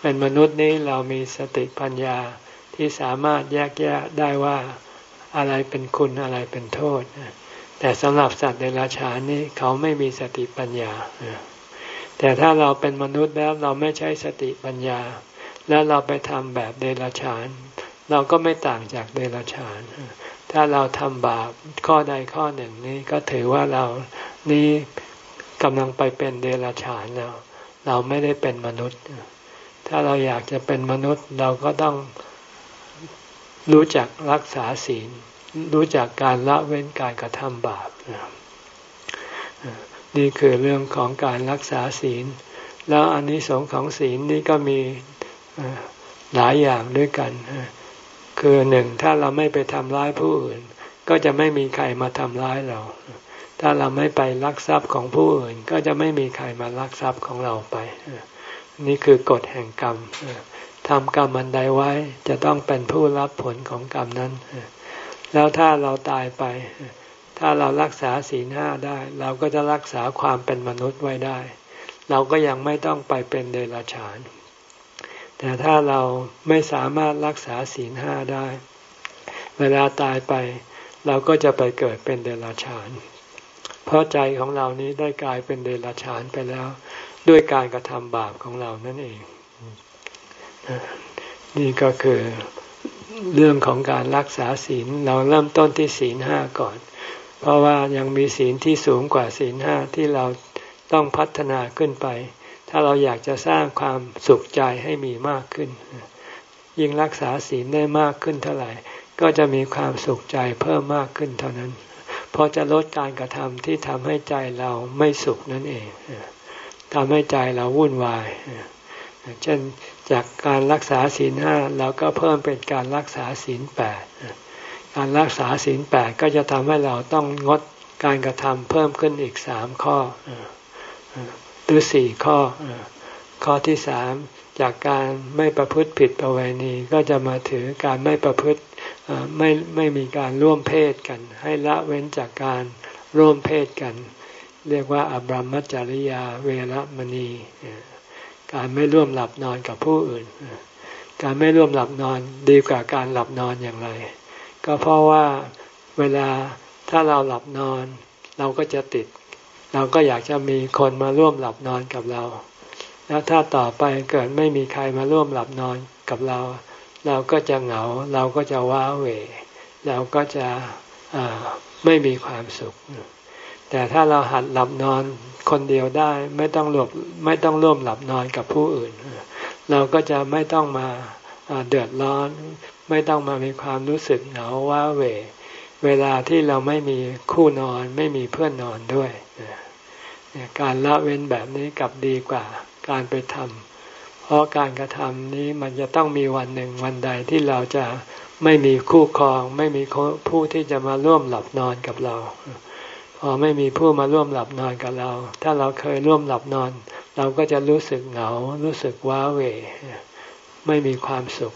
[SPEAKER 1] เป็นมนุษย์นี้เรามีสติปัญญาที่สามารถแยกแยะได้ว่าอะไรเป็นคุณอะไรเป็นโทษ แต่สำหรับสัตว์เดรัจฉานนี้เขาไม่มีสติปัญญา แต่ถ้าเราเป็นมนุษย์แล้วเราไม่ใช้สติปัญญา แล้วเราไปทำแบบเดรัจฉาน เราก็ไม่ต่างจากเดรัจฉาน ถ้าเราทำบาปข้อใดข้อหนึ่งนี้ก็ถือว่าเรานี้กำลังไปเป็นเดรัจฉานแล้ว เราไม่ได้เป็นมนุษย์ ถ้าเราอยากจะเป็นมนุษย์เราก็ต้องรู้จักรักษาศีล รู้จักการละเว้นการกระทำบาปนี่คื นี่คือเรื่องของการรักษาศีล แล้วอันนี้สงของศีลนี่ก็มีหลายอย่างด้วยกัน คือหนึ่งถ้าเราไม่ไปทำร้ายผู้อื่น ก็จะไม่มีใครมาทำร้ายเรา ถ้าเราไม่ไปลักทรัพย์ของผู้อื่น ก็จะไม่มีใครมาลักทรัพย์ของเราไป นี่คือกฎแห่งกรรมทำกรรมอันใดไว้จะต้องเป็นผู้รับผลของกรรมนั้น แล้วถ้าเราตายไป ถ้าเรารักษาศีลห้าได้ เราก็จะรักษาความเป็นมนุษย์ไว้ได้ เราก็ยังไม่ต้องไปเป็นเดรัจฉาน แต่ถ้าเราไม่สามารถรักษาศีลห้าได้ เวลาตายไป เราก็จะไปเกิดเป็นเดรัจฉาน เพราะใจของเรานี้ได้กลายเป็นเดรัจฉานไปแล้ว ด้วยการกระทำบาปของเรานั่นเองนี่ก็คือเรื่องของการรักษาศีลเราเริ่มต้นที่ศีลห้าก่อน เพราะว่ายังมีศีลที่สูงกว่าศีลห้าที่เราต้องพัฒนาขึ้นไป ถ้าเราอยากจะสร้างความสุขใจให้มีมากขึ้น ยิ่งรักษาศีลได้มากขึ้นเท่าไหร่ ก็จะมีความสุขใจเพิ่มมากขึ้นเท่านั้น เพราะจะลดการกระทำที่ทำให้ใจเราไม่สุขนั่นเองทำให้ใจเราวุ่นวายเช่นจากการรักษาศีลห้าเราก็เพิ่มเป็นการรักษาศีลแปด การรักษาศีลแปดก็จะทำให้เราต้องงดการกระทำเพิ่มขึ้นอีกสามข้อหรือสี่ข้อ ข้อที่สามจากการไม่ประพฤติผิดประเวณีก็จะมาถือการไม่ประพฤติไม่ไม่มีการร่วมเพศกัน ให้ละเว้นจากการร่วมเพศกัน เรียกว่าอบรมจริยาเวรมณี การไม่ร่วมหลับนอนกับผู้อื่น การไม่ร่วมหลับนอนดีกว่าการหลับนอนอย่างไร ก็เพราะว่าเวลาถ้าเราหลับนอน เราก็จะติด เราก็อยากจะมีคนมาร่วมหลับนอนกับเรา แล้วถ้าต่อไปเกิดไม่มีใครมาร่วมหลับนอนกับเรา เราก็จะเหงา เราก็จะว้าเหวเราก็จะไม่มีความสุข แต่ถ้าเราหัดหลับนอนคนเดียวได้ไม่ต้องหลบไม่ต้องร่วมหลับนอนกับผู้อื่น เราก็จะไม่ต้องมาเดือดร้อน ไม่ต้องมามีความรู้สึกเหงาว้าเหวเวลาที่เราไม่มีคู่นอนไม่มีเพื่อนนอนด้วยการละเว้นแบบนี้กลับดีกว่าการไปทำเพราะการกระทำนี้มันจะต้องมีวันหนึ่งวันใดที่เราจะไม่มีคู่ครอง ไม่มีผู้ที่จะมาร่วมหลับนอนกับเรา พอไม่มีผู้มาร่วมหลับนอนกับเรา ถ้าเราเคยร่วมหลับนอน เราก็จะรู้สึกเหงา รู้สึกว้าเหวไม่มีความสุข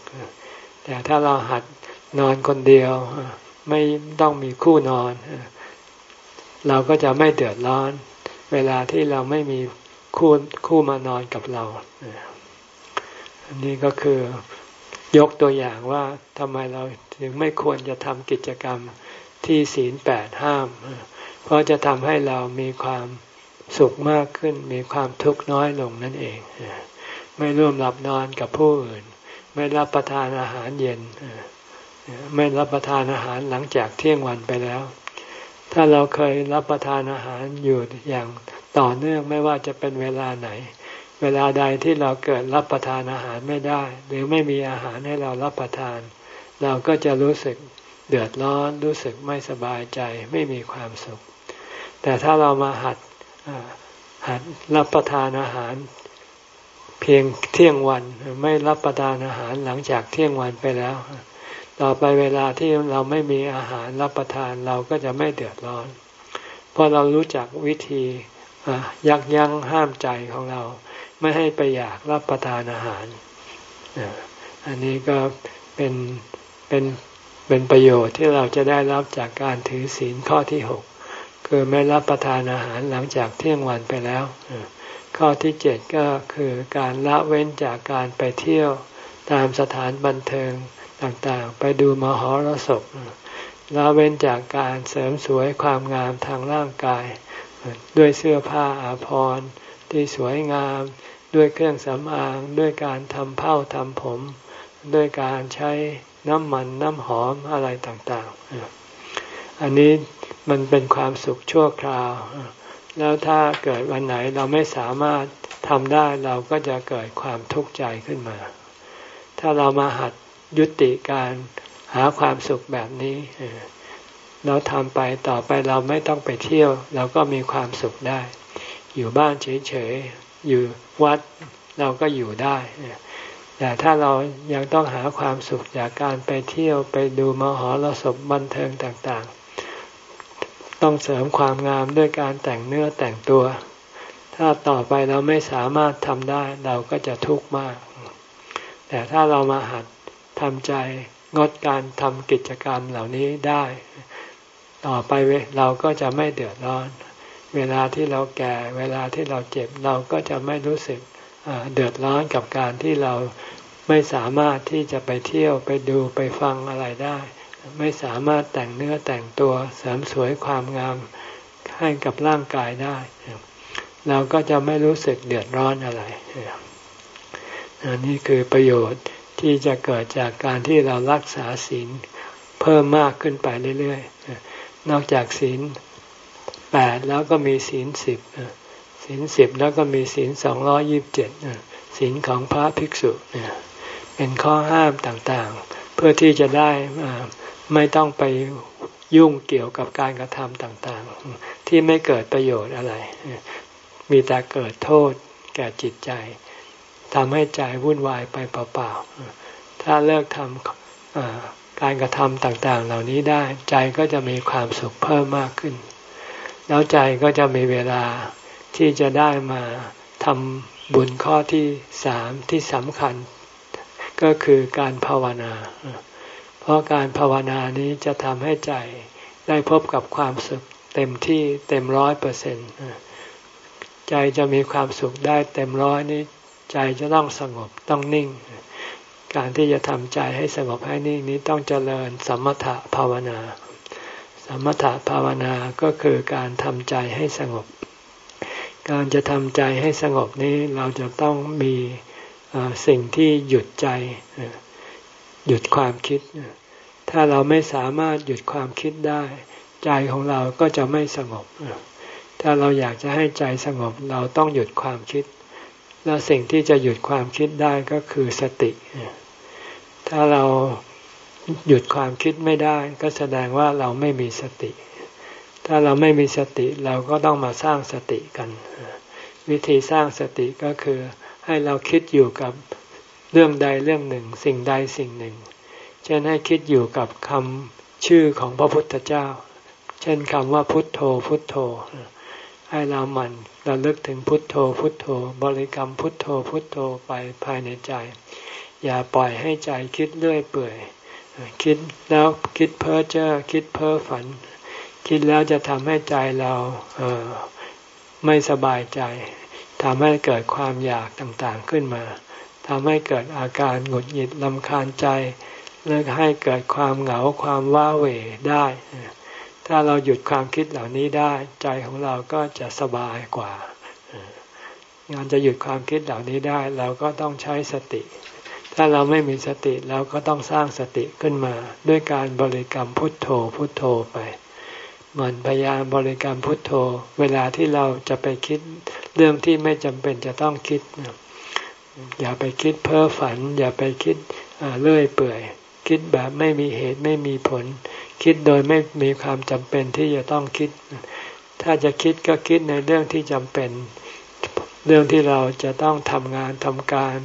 [SPEAKER 1] แต่ถ้าเราหัดนอนคนเดียว ไม่ต้องมีคู่นอน เราก็จะไม่เดือดร้อน เวลาที่เราไม่มีคู่คู่มานอนกับเราอันนี้ก็คือยกตัวอย่างว่าทำไมเราถึงไม่ควรจะทำกิจกรรมที่ศีลแปดห้าม เพราะจะทำให้เรามีความสุขมากขึ้น มีความทุกข์น้อยลงนั่นเอง ไม่ร่วมหลับนอนกับผู้อื่น ไม่รับประทานอาหารเย็น ไม่รับประทานอาหารหลังจากเที่ยงวันไปแล้ว ถ้าเราเคยรับประทานอาหารอยู่อย่างต่อเนื่องไม่ว่าจะเป็นเวลาไหน เวลาใดที่เราเกิดรับประทานอาหารไม่ได้ หรือไม่มีอาหารให้เรารับประทาน เราก็จะรู้สึกเดือดร้อนรู้สึกไม่สบายใจไม่มีความสุข แต่ถ้าเรามาหัดหัดรับประทานอาหาร พียงเที่ยงวันไม่รับประทานอาหารหลังจากเที่ยงวันไปแล้ว ต่อไปเวลาที่เราไม่มีอาหารรับประทานเราก็จะไม่เดือดร้อน เพราะเรารู้จักวิธียักยั้งห้ามใจของเรา ไม่ให้ไปอยากรับประทานอาหาร อันนี้ก็เป็นเป็นเป็นประโยชน์ที่เราจะได้รับจากการถือศีลข้อที่หกคือไม่รับประทานอาหารหลังจากเที่ยงวันไปแล้ว ข้อที่เจ็ดก็คือการละเว้นจากการไปเที่ยวตามสถานบันเทิงต่างๆ ไปดูมหรสพละเว้นจากการเสริมสวยความงามทางร่างกาย ด้วยเสื้อผ้าอาภรณ์ที่สวยงาม ด้วยเครื่องสำอาง ด้วยการทำเผ้าทำผม ด้วยการใช้น้ำมันน้ำหอมอะไรต่างๆ อันนี้มันเป็นความสุขชั่วคราว แล้วถ้าเกิดวันไหนเราไม่สามารถทำได้เราก็จะเกิดความทุกข์ใจขึ้นมา ถ้าเรามาหัดยุติการหาความสุขแบบนี้เราทำไปต่อไปเราไม่ต้องไปเที่ยว เราก็มีความสุขได้ อยู่บ้านเฉยๆ อยู่วัดเราก็อยู่ได้แต่ถ้าเรายังต้องหาความสุขจากการไปเที่ยวไปดูมหรสพบันเทิงต่าง ต้องเสริมความงามด้วยการแต่งเนื้อแต่งตัว ถ้าต่อไปเราไม่สามารถทำได้เราก็จะทุกข์มาก แต่ถ้าเรามาหัดทำใจงดการทำกิจกรรมเหล่านี้ได้ ต่อไปเราก็จะไม่เดือดร้อน เวลาที่เราแก่ เวลาที่เราเจ็บเราก็จะไม่รู้สึกเดือดร้อนกับการที่เราไม่สามารถที่จะไปเที่ยวไปดูไปฟังอะไรได้ ไม่สามารถแต่งเนื้อแต่งตัวเสริมสวยความงามให้กับร่างกายได้ เราก็จะไม่รู้สึกเดือดร้อนอะไรนี่คือประโยชน์ที่จะเกิดจากการที่เรารักษาศีลเพิ่มมากขึ้นไปเรื่อยๆ นอกจากศีลแปดแล้วก็มีศีลสิบศีลสิบแล้วก็มีศีลสองร้อยิบเจ็ดศีลของพระภิกษุเป็นข้อห้ามต่างๆ เพื่อที่จะได้ ไม่ต้องไปยุ่งเกี่ยวกับการกระทำต่างๆ ที่ไม่เกิดประโยชน์อะไร มีแต่เกิดโทษแก่จิตใจทำให้ใจวุ่นวายไปเปล่าๆ ถ้าเลิกทำการกระทำต่างๆ เหล่านี้ได้ใจก็จะมีความสุขเพิ่มมากขึ้น แล้วใจก็จะมีเวลาที่จะได้มาทำบุญข้อที่สามที่สำคัญ ก็คือการภาวนา เพราะการภาวนานี้จะทำให้ใจได้พบกับความสุขเต็มที่เต็มร้อยเปอร์เซ็นต์ใจจะมีความสุขได้เต็มร้อยนี้ ใจจะต้องสงบต้องนิ่ง การที่จะทำใจให้สงบให้นิ่งนี้ต้องเจริญสมถะภาวนา สมถะภาวนาก็คือการทำใจให้สงบ การจะทำใจให้สงบนี้เราจะต้องมีสิ่งที่หยุดใจ หยุดความคิด ถ้าเราไม่สามารถหยุดความคิดได้ ใจของเราก็จะไม่สงบ ถ้าเราอยากจะให้ใจสงบเราต้องหยุดความคิด และสิ่งที่จะหยุดความคิดได้ก็คือสติ ถ้าเราหยุดความคิดไม่ได้ ก็แสดงว่าเราไม่มีสติ ถ้าเราไม่มีสติเราก็ต้องมาสร้างสติกัน วิธีสร้างสติก็คือให้เราคิดอยู่กับ เรื่องใดเรื่องหนึ่ง สิ่งใดสิ่งหนึ่ง เช่นให้คิดอยู่กับคำชื่อของพระพุทธเจ้า เช่นคำว่าพุทโธพุทโธ ให้เราหมั่นเราลิกถึงพุทโธพุทโธ บริกรรมพุทโธพุทโธไปภายในใจ อย่าปล่อยให้ใจคิดเรื่อยเปื่อยคิดแล้วคิดเพ้อเจ้อคิดเพ้อฝัน คิดแล้วจะทำให้ใจเราเไม่สบายใจทำให้เกิดความอยากต่างๆขึ้นมา ทำให้เกิดอาการหงุดหงิดลำคาญใจเลิกให้เกิดความเหงาความว้าเหวได้ ถ้าเราหยุดความคิดเหล่านี้ได้ ใจของเราก็จะสบายกว่างานจะหยุดความคิดเหล่านี้ได้ เราก็ต้องใช้สติ ถ้าเราไม่มีสติเราก็ต้องสร้างสติขึ้นมา ด้วยการบริกรรมพุทโธพุทโธไปมันพยายามบริกรรมพุทโธ เวลาที่เราจะไปคิดเรื่องที่ไม่จำเป็นจะต้องคิด อย่าไปคิดเพ้อฝัน อย่าไปคิดเลื่อยเปื่อย คิดแบบไม่มีเหตุไม่มีผล คิดโดยไม่มีความจำเป็นที่จะต้องคิด ถ้าจะคิดก็คิดในเรื่องที่จำเป็น เรื่องที่เราจะต้องทำงานทำการ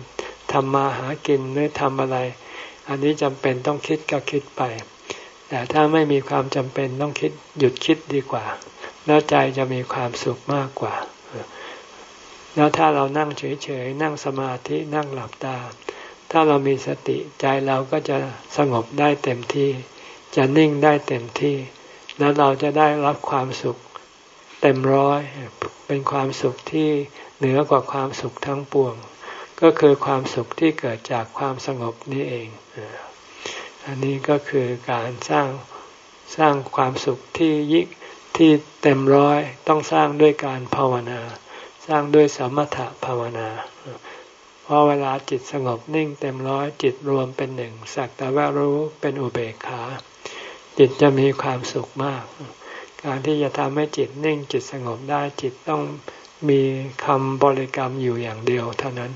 [SPEAKER 1] ทำมาหากินหรือทำอะไร อันนี้จำเป็นต้องคิดก็คิดไป แต่ถ้าไม่มีความจำเป็นต้องคิดหยุดคิดดีกว่า แล้วใจจะมีความสุขมากกว่า แล้วถ้าเรานั่งเฉยๆนั่งสมาธินั่งหลับตา ถ้าเรามีสติใจเราก็จะสงบได้เต็มที่ จะนิ่งได้เต็มที่ แล้วเราจะได้รับความสุขเต็มร้อย เป็นความสุขที่เหนือกว่าความสุขทั้งปวง ก็คือความสุขที่เกิดจากความสงบนี้เอง อันนี้ก็คือการสร้างสร้างความสุขที่ยิ่งที่เต็มร้อยต้องสร้างด้วยการภาวนา สร้างด้วยสมถะภาวนาเพราะเวลาจิตสงบนิ่งเต็มร้อยจิตรวมเป็นหนึ่งสักแต่ว่ารู้เป็นอุเบกขา จิตจะมีความสุขมาก การที่จะทำให้จิตนิ่งจิตสงบได้จิตต้องมีคำบริกรรมอยู่อย่างเดียวเท่านั้น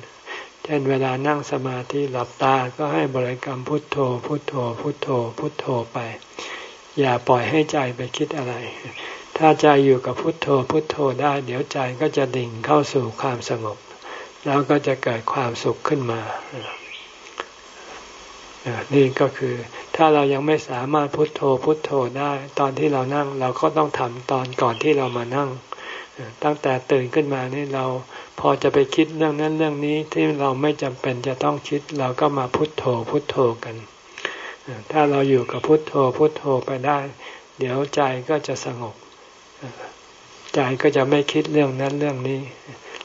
[SPEAKER 1] เช่นเวลานั่งสมาธิหลับตาก็ให้บริกรรมพุทโธ พุทโธ พุทโธ พุทโธไป อย่าปล่อยให้ใจไปคิดอะไร ถ้าใจอยู่กับพุทโธพุทโธได้ เดี๋ยวใจก็จะดิ่งเข้าสู่ความสงบ แล้วก็จะเกิดความสุขขึ้นมานี่ก็คือถ้าเรายังไม่สามารถพุทโธพุทโธได้ ตอนที่เรานั่งเราก็ต้องทำตอนก่อนที่เรามานั่ง ตั้งแต่ตื่นขึ้นมานี่เราพอจะไปคิดเรื่องนั้นเรื่องนี้ที่เราไม่จำเป็นจะต้องคิดเราก็มาพุทโธพุทโธกัน ถ้าเราอยู่กับพุทโธพุทโธไปได้ เดี๋ยวใจก็จะสงบ ใจก็จะไม่คิดเรื่องนั้นเรื่องนี้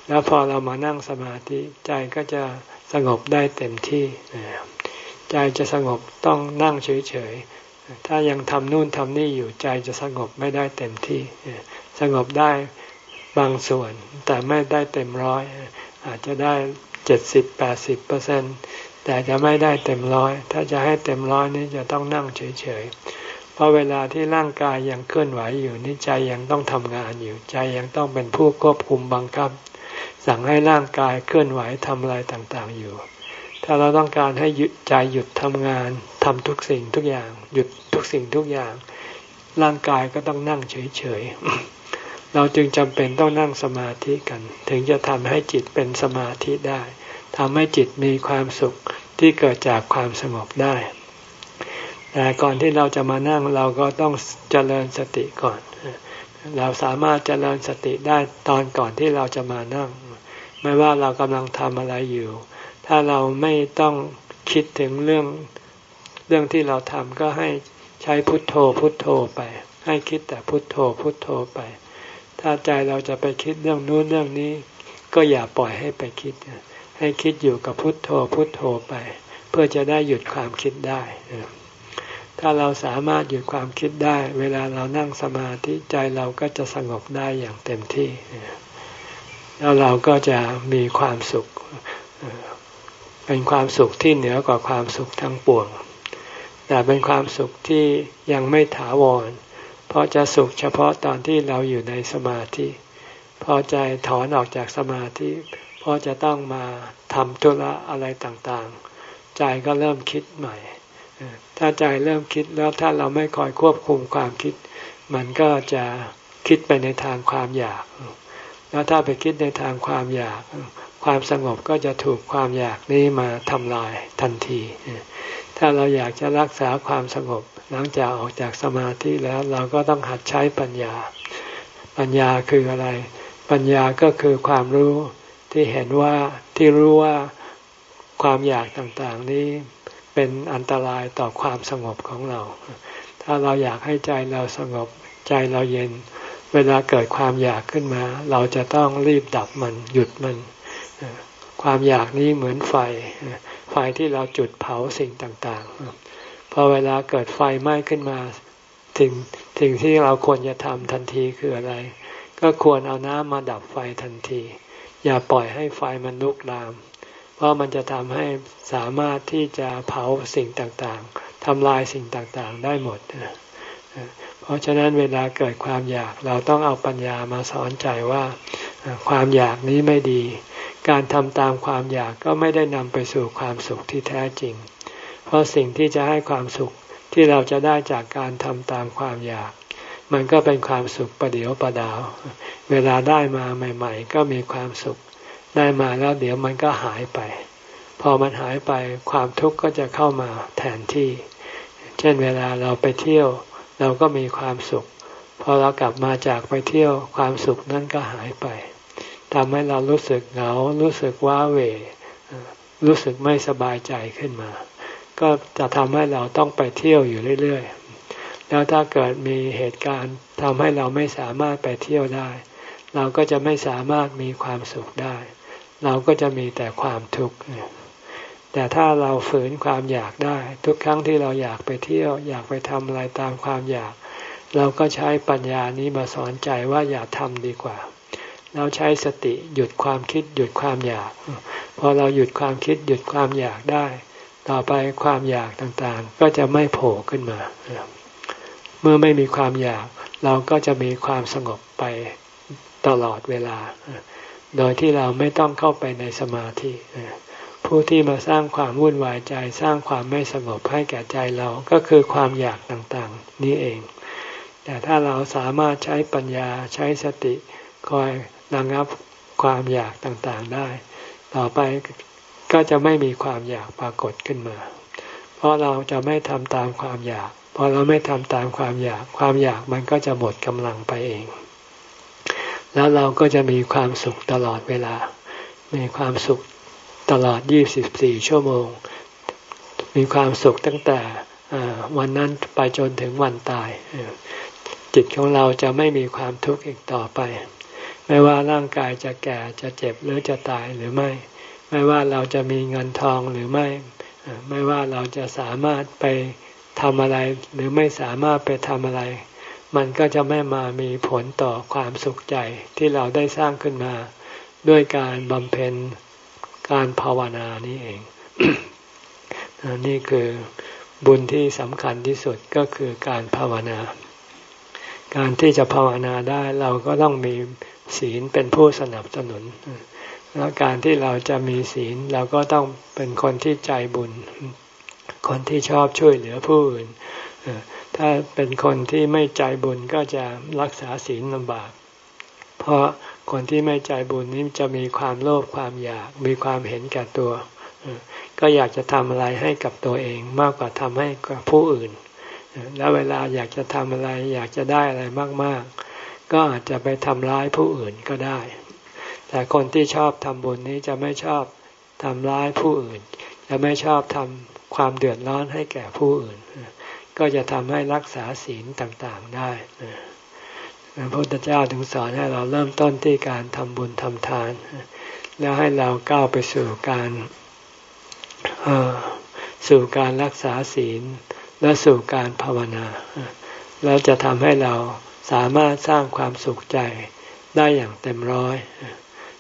[SPEAKER 1] แล้วพอเรามานั่งสมาธิ ใจก็จะสงบได้เต็มที่ใจจะสงบต้องนั่งเฉยๆถ้ายังทำนู่นทำนี่อยู่ใจจะสงบไม่ได้เต็มที่ สงบได้บางส่วน แต่ไม่ได้เต็มร้อย อาจจะได้เจ็ดสิบแปดสิบเปอร์เซ็นแต่จะไม่ได้เต็มร้อย ถ้าจะให้เต็มร้อยนี่จะต้องนั่งเฉยๆ เพราะเวลาที่ร่างกายยังเคลื่อนไหวอยู่นี่ใจยังต้องทำงานอยู่ ใจยังต้องเป็นผู้ควบคุมบังคับ สั่งให้ร่างกายเคลื่อนไหวทำอะไรต่างๆอยู่ ถ้าเราต้องการให้ใจหยุดทำงานทำทุกสิ่งทุกอย่าง หยุดทุกสิ่งทุกอย่าง ร่างกายก็ต้องนั่งเฉยๆ เราจึงจำเป็นต้องนั่งสมาธิกัน ถึงจะทำให้จิตเป็นสมาธิได้ทำให้จิตมีความสุขที่เกิดจากความสงบได้ แต่ก่อนที่เราจะมานั่งเราก็ต้องเจริญสติก่อน เราสามารถเจริญสติได้ตอนก่อนที่เราจะมานั่ง ไม่ว่าเรากำลังทำอะไรอยู่ ถ้าเราไม่ต้องคิดถึงเรื่องเรื่องที่เราทำก็ให้ใช้พุทโธพุทโธไป ให้คิดแต่พุทโธพุทโธไป ถ้าใจเราจะไปคิดเรื่องนู้นเรื่องนี้ ก็อย่าปล่อยให้ไปคิด ให้คิดอยู่กับพุทโธพุทโธไป เพื่อจะได้หยุดความคิดได้ ถ้าเราสามารถหยุดความคิดได้ เวลาเรานั่งสมาธิใจเราก็จะสงบได้อย่างเต็มที่ แล้วเราก็จะมีความสุข เป็นความสุขที่เหนือกว่าความสุขทั้งปวง แต่เป็นความสุขที่ยังไม่ถาวร เพราะจะสุขเฉพาะตอนที่เราอยู่ในสมาธิ พอใจถอนออกจากสมาธิพราะจะต้องมาทำธุระอะไรต่างๆ ใจก็เริ่มคิดใหม่ ถ้าใจเริ่มคิดแล้วถ้าเราไม่คอยควบคุมความคิด มันก็จะคิดไปในทางความอยาก แล้วถ้าไปคิดในทางความอยาก ความสงบก็จะถูกความอยากนี้มาทำลายทันที ถ้าเราอยากจะรักษาความสงบ หลังจากออกจากสมาธิแล้วเราก็ต้องหัดใช้ปัญญา ปัญญาคืออะไร ปัญญาก็คือความรู้ที่เห็นว่าที่รู้ว่าความอยากต่างๆนี้ เป็นอันตรายต่อความสงบของเรา ถ้าเราอยากให้ใจเราสงบใจเราเย็น เวลาเกิดความอยากขึ้นมา เราจะต้องรีบดับมันหยุดมัน ความอยากนี้เหมือนไฟ ไฟที่เราจุดเผาสิ่งต่างๆ พอเวลาเกิดไฟไหม้ขึ้นมาสิ่งสิ่งที่เราควรจะทำทันทีคืออะไร ก็ควรเอาน้ำมาดับไฟทันที อย่าปล่อยให้ไฟมันลุกลาม เพราะมันจะทำให้สามารถที่จะเผาสิ่งต่างๆทำลายสิ่งต่างๆได้หมด เพราะฉะนั้นเวลาเกิดความอยากเราต้องเอาปัญญามาสอนใจว่าความอยากนี้ไม่ดี การทำตามความอยากก็ไม่ได้นำไปสู่ความสุขที่แท้จริง เพราะสิ่งที่จะให้ความสุขที่เราจะได้จากการทำตามความอยาก มันก็เป็นความสุขประเดียวประดาว เวลาได้มาใหม่ ๆ ก็มีความสุข ได้มาแล้วเดี๋ยวมันก็หายไป พอมันหายไปความทุกข์ก็จะเข้ามาแทนที่ เช่นเวลาเราไปเที่ยว เราก็มีความสุข พอเรากลับมาจากไปเที่ยวความสุขนั้นก็หายไปทำให้เรารู้สึกเหงา รู้สึกว้าเหวรู้สึกไม่สบายใจขึ้นมา ก็จะทำให้เราต้องไปเที่ยวอยู่เรื่อยๆ แล้วถ้าเกิดมีเหตุการณ์ทำให้เราไม่สามารถไปเที่ยวได้ เราก็จะไม่สามารถมีความสุขได้ เราก็จะมีแต่ความทุกข์แต่ถ้าเราฝืนความอยากได้ ทุกครั้งที่เราอยากไปเที่ยว อยากไปทำอะไรตามความอยาก เราก็ใช้ปัญญานี้มาสอนใจว่าอย่าทำดีกว่า เราใช้สติหยุดความคิดหยุดความอยาก พอเราหยุดความคิดหยุดความอยากได้ ต่อไปความอยากต่างๆ ก็จะไม่โผล่ขึ้นมา เมื่อไม่มีความอยาก เราก็จะมีความสงบไปตลอดเวลา โดยที่เราไม่ต้องเข้าไปในสมาธิผู้ที่มาสร้างความวุ่นวายใจสร้างความไม่สงบให้แก่ใจเราก็คือความอยากต่างๆ นี้เอง แต่ถ้าเราสามารถใช้ปัญญาใช้สติคอยระงับความอยากต่างๆได้ ต่อไปก็จะไม่มีความอยากปรากฏขึ้นมา เพราะเราจะไม่ทำตามความอยากพอเราไม่ทำตามความอยาก ความอยากมันก็จะหมดกำลังไปเอง แล้วเราก็จะมีความสุขตลอดเวลา มีความสุขตลอด 24 ชั่วโมง มีความสุขตั้งแต่วันนั้นไปจนถึงวันตาย จิตของเราจะไม่มีความทุกข์อีกต่อไป ไม่ว่าร่างกายจะแก่จะเจ็บหรือจะตายหรือไม่ ไม่ว่าเราจะมีเงินทองหรือไม่ ไม่ว่าเราจะสามารถไปทำอะไรหรือไม่สามารถไปทำอะไร มันก็จะไม่มามีผลต่อความสุขใจที่เราได้สร้างขึ้นมา ด้วยการบำเพ็ญการภาวนานี้เอง นี่คือบุญที่สำคัญที่สุดก็คือการภาวนา การที่จะภาวนาได้เราก็ต้องมีศีลเป็นผู้สนับสนุน แล้วการที่เราจะมีศีลเราก็ต้องเป็นคนที่ใจบุญ คนที่ชอบช่วยเหลือผู้อื่น ถ้าเป็นคนที่ไม่ใจบุญก็จะรักษาศีลลำบาก เพราะคนที่ไม่ใจบุญนี้จะมีความโลภความอยากมีความเห็นแก่ตัว ก็อยากจะทำอะไรให้กับตัวเองมากกว่าทำให้กับผู้อื่น แล้วเวลาอยากจะทำอะไรอยากจะได้อะไรมากๆ ก็อาจจะไปทำร้ายผู้อื่นก็ได้ แต่คนที่ชอบทำบุญนี้จะไม่ชอบทำร้ายผู้อื่น จะไม่ชอบทำความเดือดร้อนให้แก่ผู้อื่น ก็จะทำให้รักษาศีลต่างๆได้พระพุทธเจ้าถึงสอนให้เราเริ่มต้นที่การทำบุญทำทาน แล้วให้เราก้าวไปสู่การสู่การรักษาศีลและสู่การภาวนาแล้วจะทำให้เราสามารถสร้างความสุขใจได้อย่างเต็มร้อย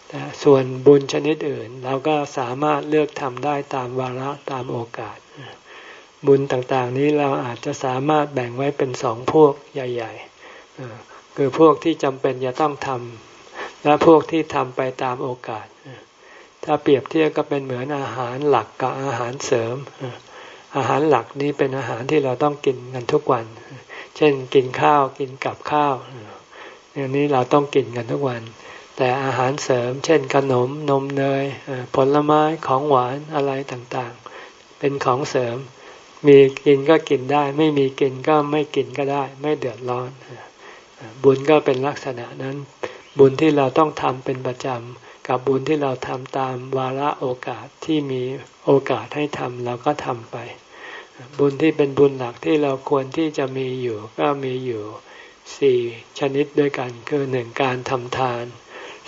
[SPEAKER 1] แต่ส่วนบุญชนิดอื่น เราก็สามารถเลือกทำได้ตามวาระตามโอกาส บุญต่างๆ นี้เราอาจจะสามารถแบ่งไว้เป็นสองพวกใหญ่ๆคือพวกที่จำเป็นจะต้องทำและพวกที่ทำไปตามโอกาส ถ้าเปรียบเทียบก็เป็นเหมือนอาหารหลักกับอาหารเสริม อาหารหลักนี้เป็นอาหารที่เราต้องกินกันทุกวัน เช่นกินข้าวกินกับข้าวอย่างนี้เราต้องกินกันทุกวัน แต่อาหารเสริม เช่นขนมนมเนยผลไม้ของหวานอะไรต่างๆ เป็นของเสริม มีกินก็กินได้ ไม่มีกินก็ไม่กินก็ได้ ไม่เดือดร้อน บุญก็เป็นลักษณะนั้น บุญที่เราต้องทำเป็นประจำกับบุญที่เราทำตามวาระโอกาสที่มีโอกาสให้ทำเราก็ทำไป บุญที่เป็นบุญหลักที่เราควรที่จะมีอยู่ ก็มีอยู่สี่ชนิดด้วยกันคือหนึ่งการทำทาน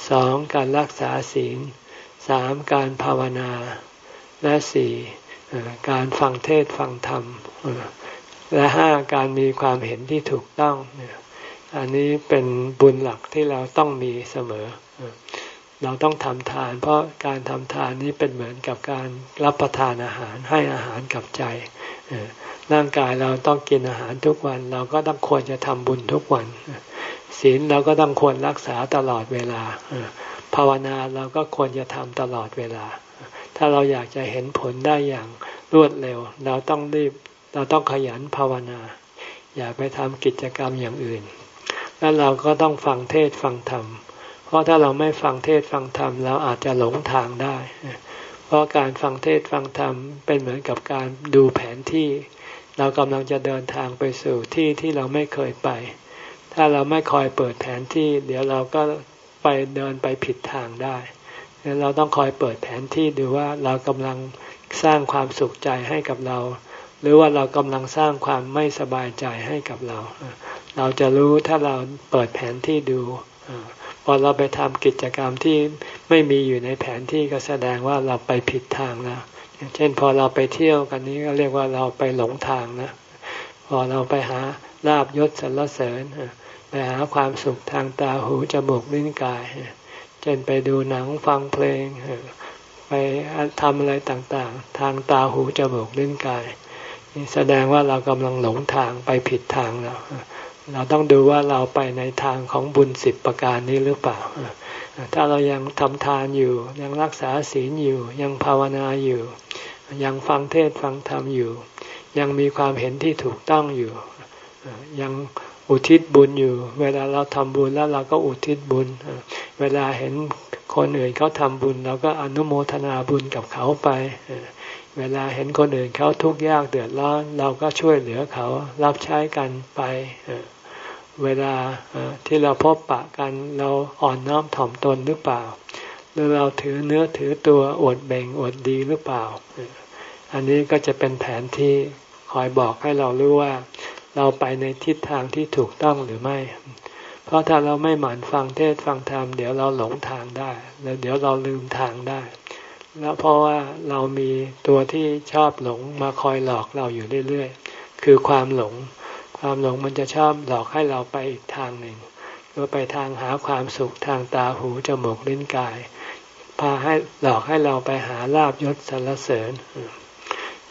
[SPEAKER 1] สองการรักษาศีลสามการภาวนา และสี่ การฟังเทศฟังธรรม และห้าการมีความเห็นที่ถูกต้อง อันนี้เป็นบุญหลักที่เราต้องมีเสมอ เราต้องทำทาน เพราะการทำทานนี้เป็นเหมือนกับการรับประทานอาหารให้อาหารกับใจร่างกายเราต้องกินอาหารทุกวัน เราก็ต้องควรจะทำบุญทุกวันศีลเราก็ต้องควรรักษาตลอดเวลาภาวนาเราก็ควรจะทำตลอดเวลา ถ้าเราอยากจะเห็นผลได้อย่างรวดเร็ว เราต้องรีบเราต้องขยันภาวนา อย่าไปทำกิจกรรมอย่างอื่น แล้วเราก็ต้องฟังเทศฟังธรรม เพราะถ้าเราไม่ฟังเทศฟังธรรมเราอาจจะหลงทางได้ เพราะการฟังเทศฟังธรรมเป็นเหมือนกับการดูแผนที่ เรากำลังจะเดินทางไปสู่ที่ที่เราไม่เคยไป ถ้าเราไม่คอยเปิดแผนที่ เดี๋ยวเราก็ไปเดินไปผิดทางได้ เราต้องคอยเปิดแผนที่ดูว่าเรากำลังสร้างความสุขใจให้กับเรา หรือว่าเรากำลังสร้างความไม่สบายใจให้กับเรา เราจะรู้ถ้าเราเปิดแผนที่ดูพอเราไปทำกิจกรรมที่ไม่มีอยู่ในแผนที่ก็แสดงว่าเราไปผิดทางแล้วเช่นพอเราไปเที่ยวกันนี้ก็เรียกว่าเราไปหลงทางนะ พอเราไปหาลาบยศสรรเสริญ ไปหาความสุขทางตาหูจมูกลิ้นกาย เช่นไปดูหนังฟังเพลง ไปทำอะไรต่างๆ ทางตาหูจมูกลิ้นกายนี่แสดงว่าเรากำลังหลงทางไปผิดทางแล้วเราต้องดูว่าเราไปในทางของบุญสิบประการนี้หรือเปล่า ถ้าเรายังทำทานอยู่ ยังรักษาศีลอยู่ ยังภาวนาอยู่ ยังฟังเทศฟังธรรมอยู่ ยังมีความเห็นที่ถูกต้องอยู่ ยัง อุทิศบุญอยู่ เวลาเราทำบุญแล้วเราก็อุทิศบุญ เวลาเห็นคนอื่นเขาทำบุญ เราก็อนุโมทนาบุญกับเขาไป เวลาเห็นคนอื่นเขาทุกข์ยากเดือดร้อน เราก็ช่วยเหลือเขารับใช้กันไปเวลาที่เราพบปะกันเราอ่อนน้อมถ่อมตนหรือเปล่า หรือเราถือเนื้อถือตัวอวดแบ่งอวดดีหรือเปล่า อันนี้ก็จะเป็นแผนที่คอยบอกให้เรารู้ว่า เราไปในทิศทางที่ถูกต้องหรือไม่ เพราะถ้าเราไม่หมั่นฟังเทศฟังธรรมเดี๋ยวเราหลงทางได้ แล้วเดี๋ยวเราลืมทางได้ แล้วเพราะว่าเรามีตัวที่ชอบหลงมาคอยหลอกเราอยู่เรื่อยๆ คือความหลง ความหลงมันจะชอบหลอกให้เราไปอีกทางหนึ่งก็ไปทางหาความสุขทางตาหูจมูกลิ้นกาย พาให้หลอกให้เราไปหาลาบยศสรรเสริญ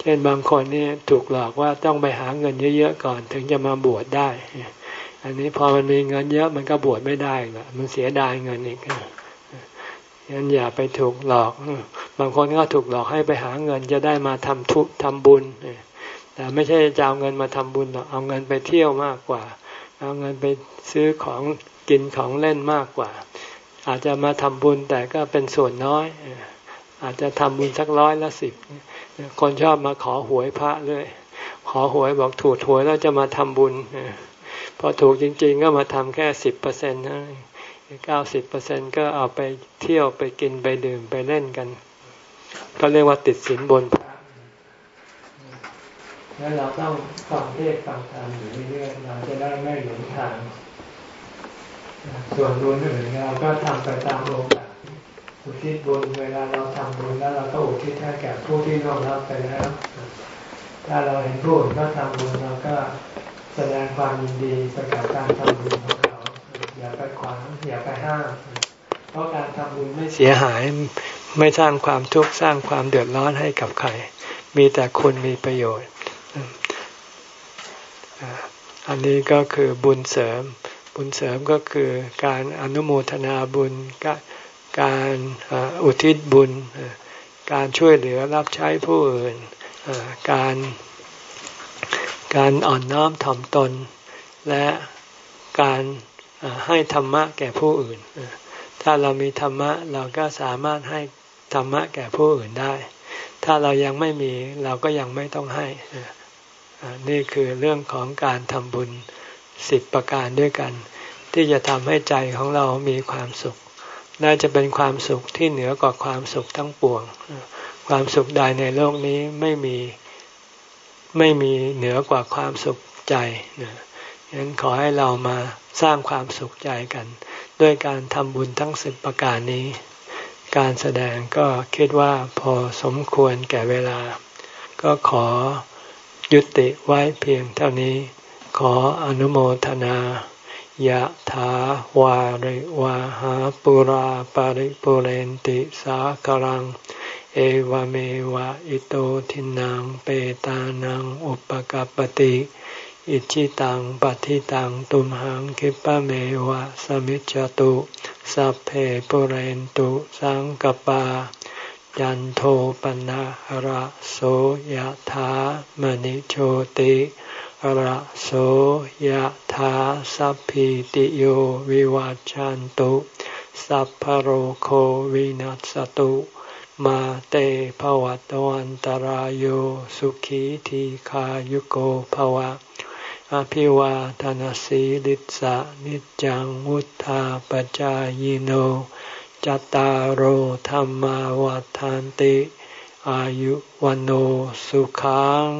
[SPEAKER 1] เช่นบางคนนี่ถูกหลอกว่าต้องไปหาเงินเยอะๆก่อน ถึงจะมาบวชได้ อันนี้พอมันมีเงินเยอะมันก็บวชไม่ได้ละมันเสียดายเงินอีกงั้นอย่าไปถูกหลอก บางคนก็ถูกหลอกให้ไปหาเงินจะได้มาทำทุกทำบุญ แต่ไม่ใช่จะเอาเงินมาทำบุญหรอก เอาเงินไปเที่ยวมากกว่า เอาเงินไปซื้อของกินของเล่นมากกว่า อาจจะมาทำบุญแต่ก็เป็นส่วนน้อย อาจจะทำบุญสักร้อยละสิบ คนชอบมาขอหวยพระเลยขอหวยบอกถูกหวยแล้วจะมาทำบุญพอถูกจริง ๆ ก็มาทำแค่สิบเปอร์เซ็นต์เก้าสิบเปอร์เซ็นก็เอาไปเที่ยวไปกินไปดื่มไปเล่นกัน ก็เรียกว่าติดสินบนพระแล้วเราต้องฟังเทศฟังธรรมอยู่เรื่อยๆเราจะได้ไม่หลงทาง ส่วนบุญอื่นเราก็ทำไปตามโอกาส อุทิศบุญเวลาเราทำบุญแล้วเราก็อุทิศให้แก่ผู้ที่ร่วงรับไปแล้ว ถ้าเราเห็นผู้อื่นก็ทำบุญเราก็แสดงความยินดีสกับการทำบุญของเขาอย่าไปขวางอย่าไปห้ามเพราะการทำบุญไม่เสียหายไม่สร้างความทุกข์สร้างความเดือดร้อนให้กับใคร มีแต่คนมีประโยชน์ อันนี้ก็คือบุญเสริม บุญเสริมก็คือการอนุโมทนาบุญ การอุทิศบุญ การช่วยเหลือรับใช้ผู้อื่น การการอ่อนน้อมถ่อมตน และการให้ธรรมะแก่ผู้อื่น ถ้าเรามีธรรมะเราก็สามารถให้ธรรมะแก่ผู้อื่นได้ ถ้าเรายังไม่มีเราก็ยังไม่ต้องให้ นี่คือเรื่องของการทำบุญสิบประการด้วยกัน ที่จะทำให้ใจของเรามีความสุข น่าจะเป็นความสุขที่เหนือกว่าความสุขทั้งปวง ความสุขใดในโลกนี้ไม่มีไม่มีเหนือกว่าความสุขใจนะฉะนั้นขอให้เรามาสร้างความสุขใจกัน ด้วยการทำบุญทั้งสิบประการนี้ การแสดงก็คิดว่าพอสมควรแก่เวลา ก็ขอยุติไว้เพียงเท่านี้ ขออนุโมทนา ยะถาวาริวาหาปุราปาริปุเรนติสากรัง เอวเมวะอิโตทินังเปตานังอุปกัปติ อิชิตังปฏิตังตุมหังคิปะเมวะสมิจจตุสัพเพปุเรนตุสังกปายันโทปนะระโสยธามณิโชติ ระโสยธาสัพพิติโยวิวัจจันตุสัพพโรโควินัสตุ มาเตภวัตวันตารโยสุขีทีขายุโกภวะ อภิวาทานสีลิสะนิจังวุธาปจายโนจตารโหธรรมวาทานติ อายุวันโอสุขัง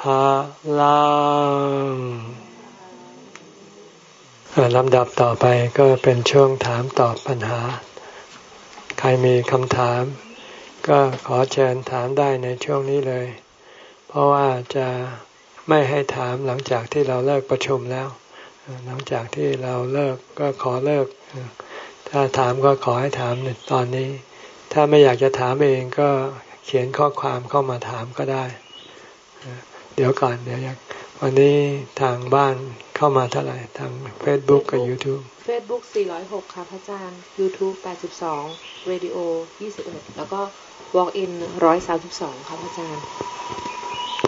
[SPEAKER 1] ภาลังลำดับต่อไปก็เป็นช่วงถามตอบปัญหา ใครมีคำถาม ก็ขอเชิญถามได้ในช่วงนี้เลย เพราะว่าจะไม่ให้ถามหลังจากที่เราเลิกประชุมแล้ว หลังจากที่เราเลิกก็ขอเลิก ถ้าถามก็ขอให้ถามตอนนี้ ถ้าไม่อยากจะถามเองก็เขียนข้อความเข้ามาถามก็ได้ เดี๋ยวก่อนเดี๋ยววันนี้ทางบ้านเข้ามาเท่าไหร่ ทาง Facebook กับ YouTube
[SPEAKER 2] Facebook 406 ค่ะพระอาจารย์ YouTube 82 Radio 21 แล้วก็ Walk in 132 ค่ะพระอาจารย์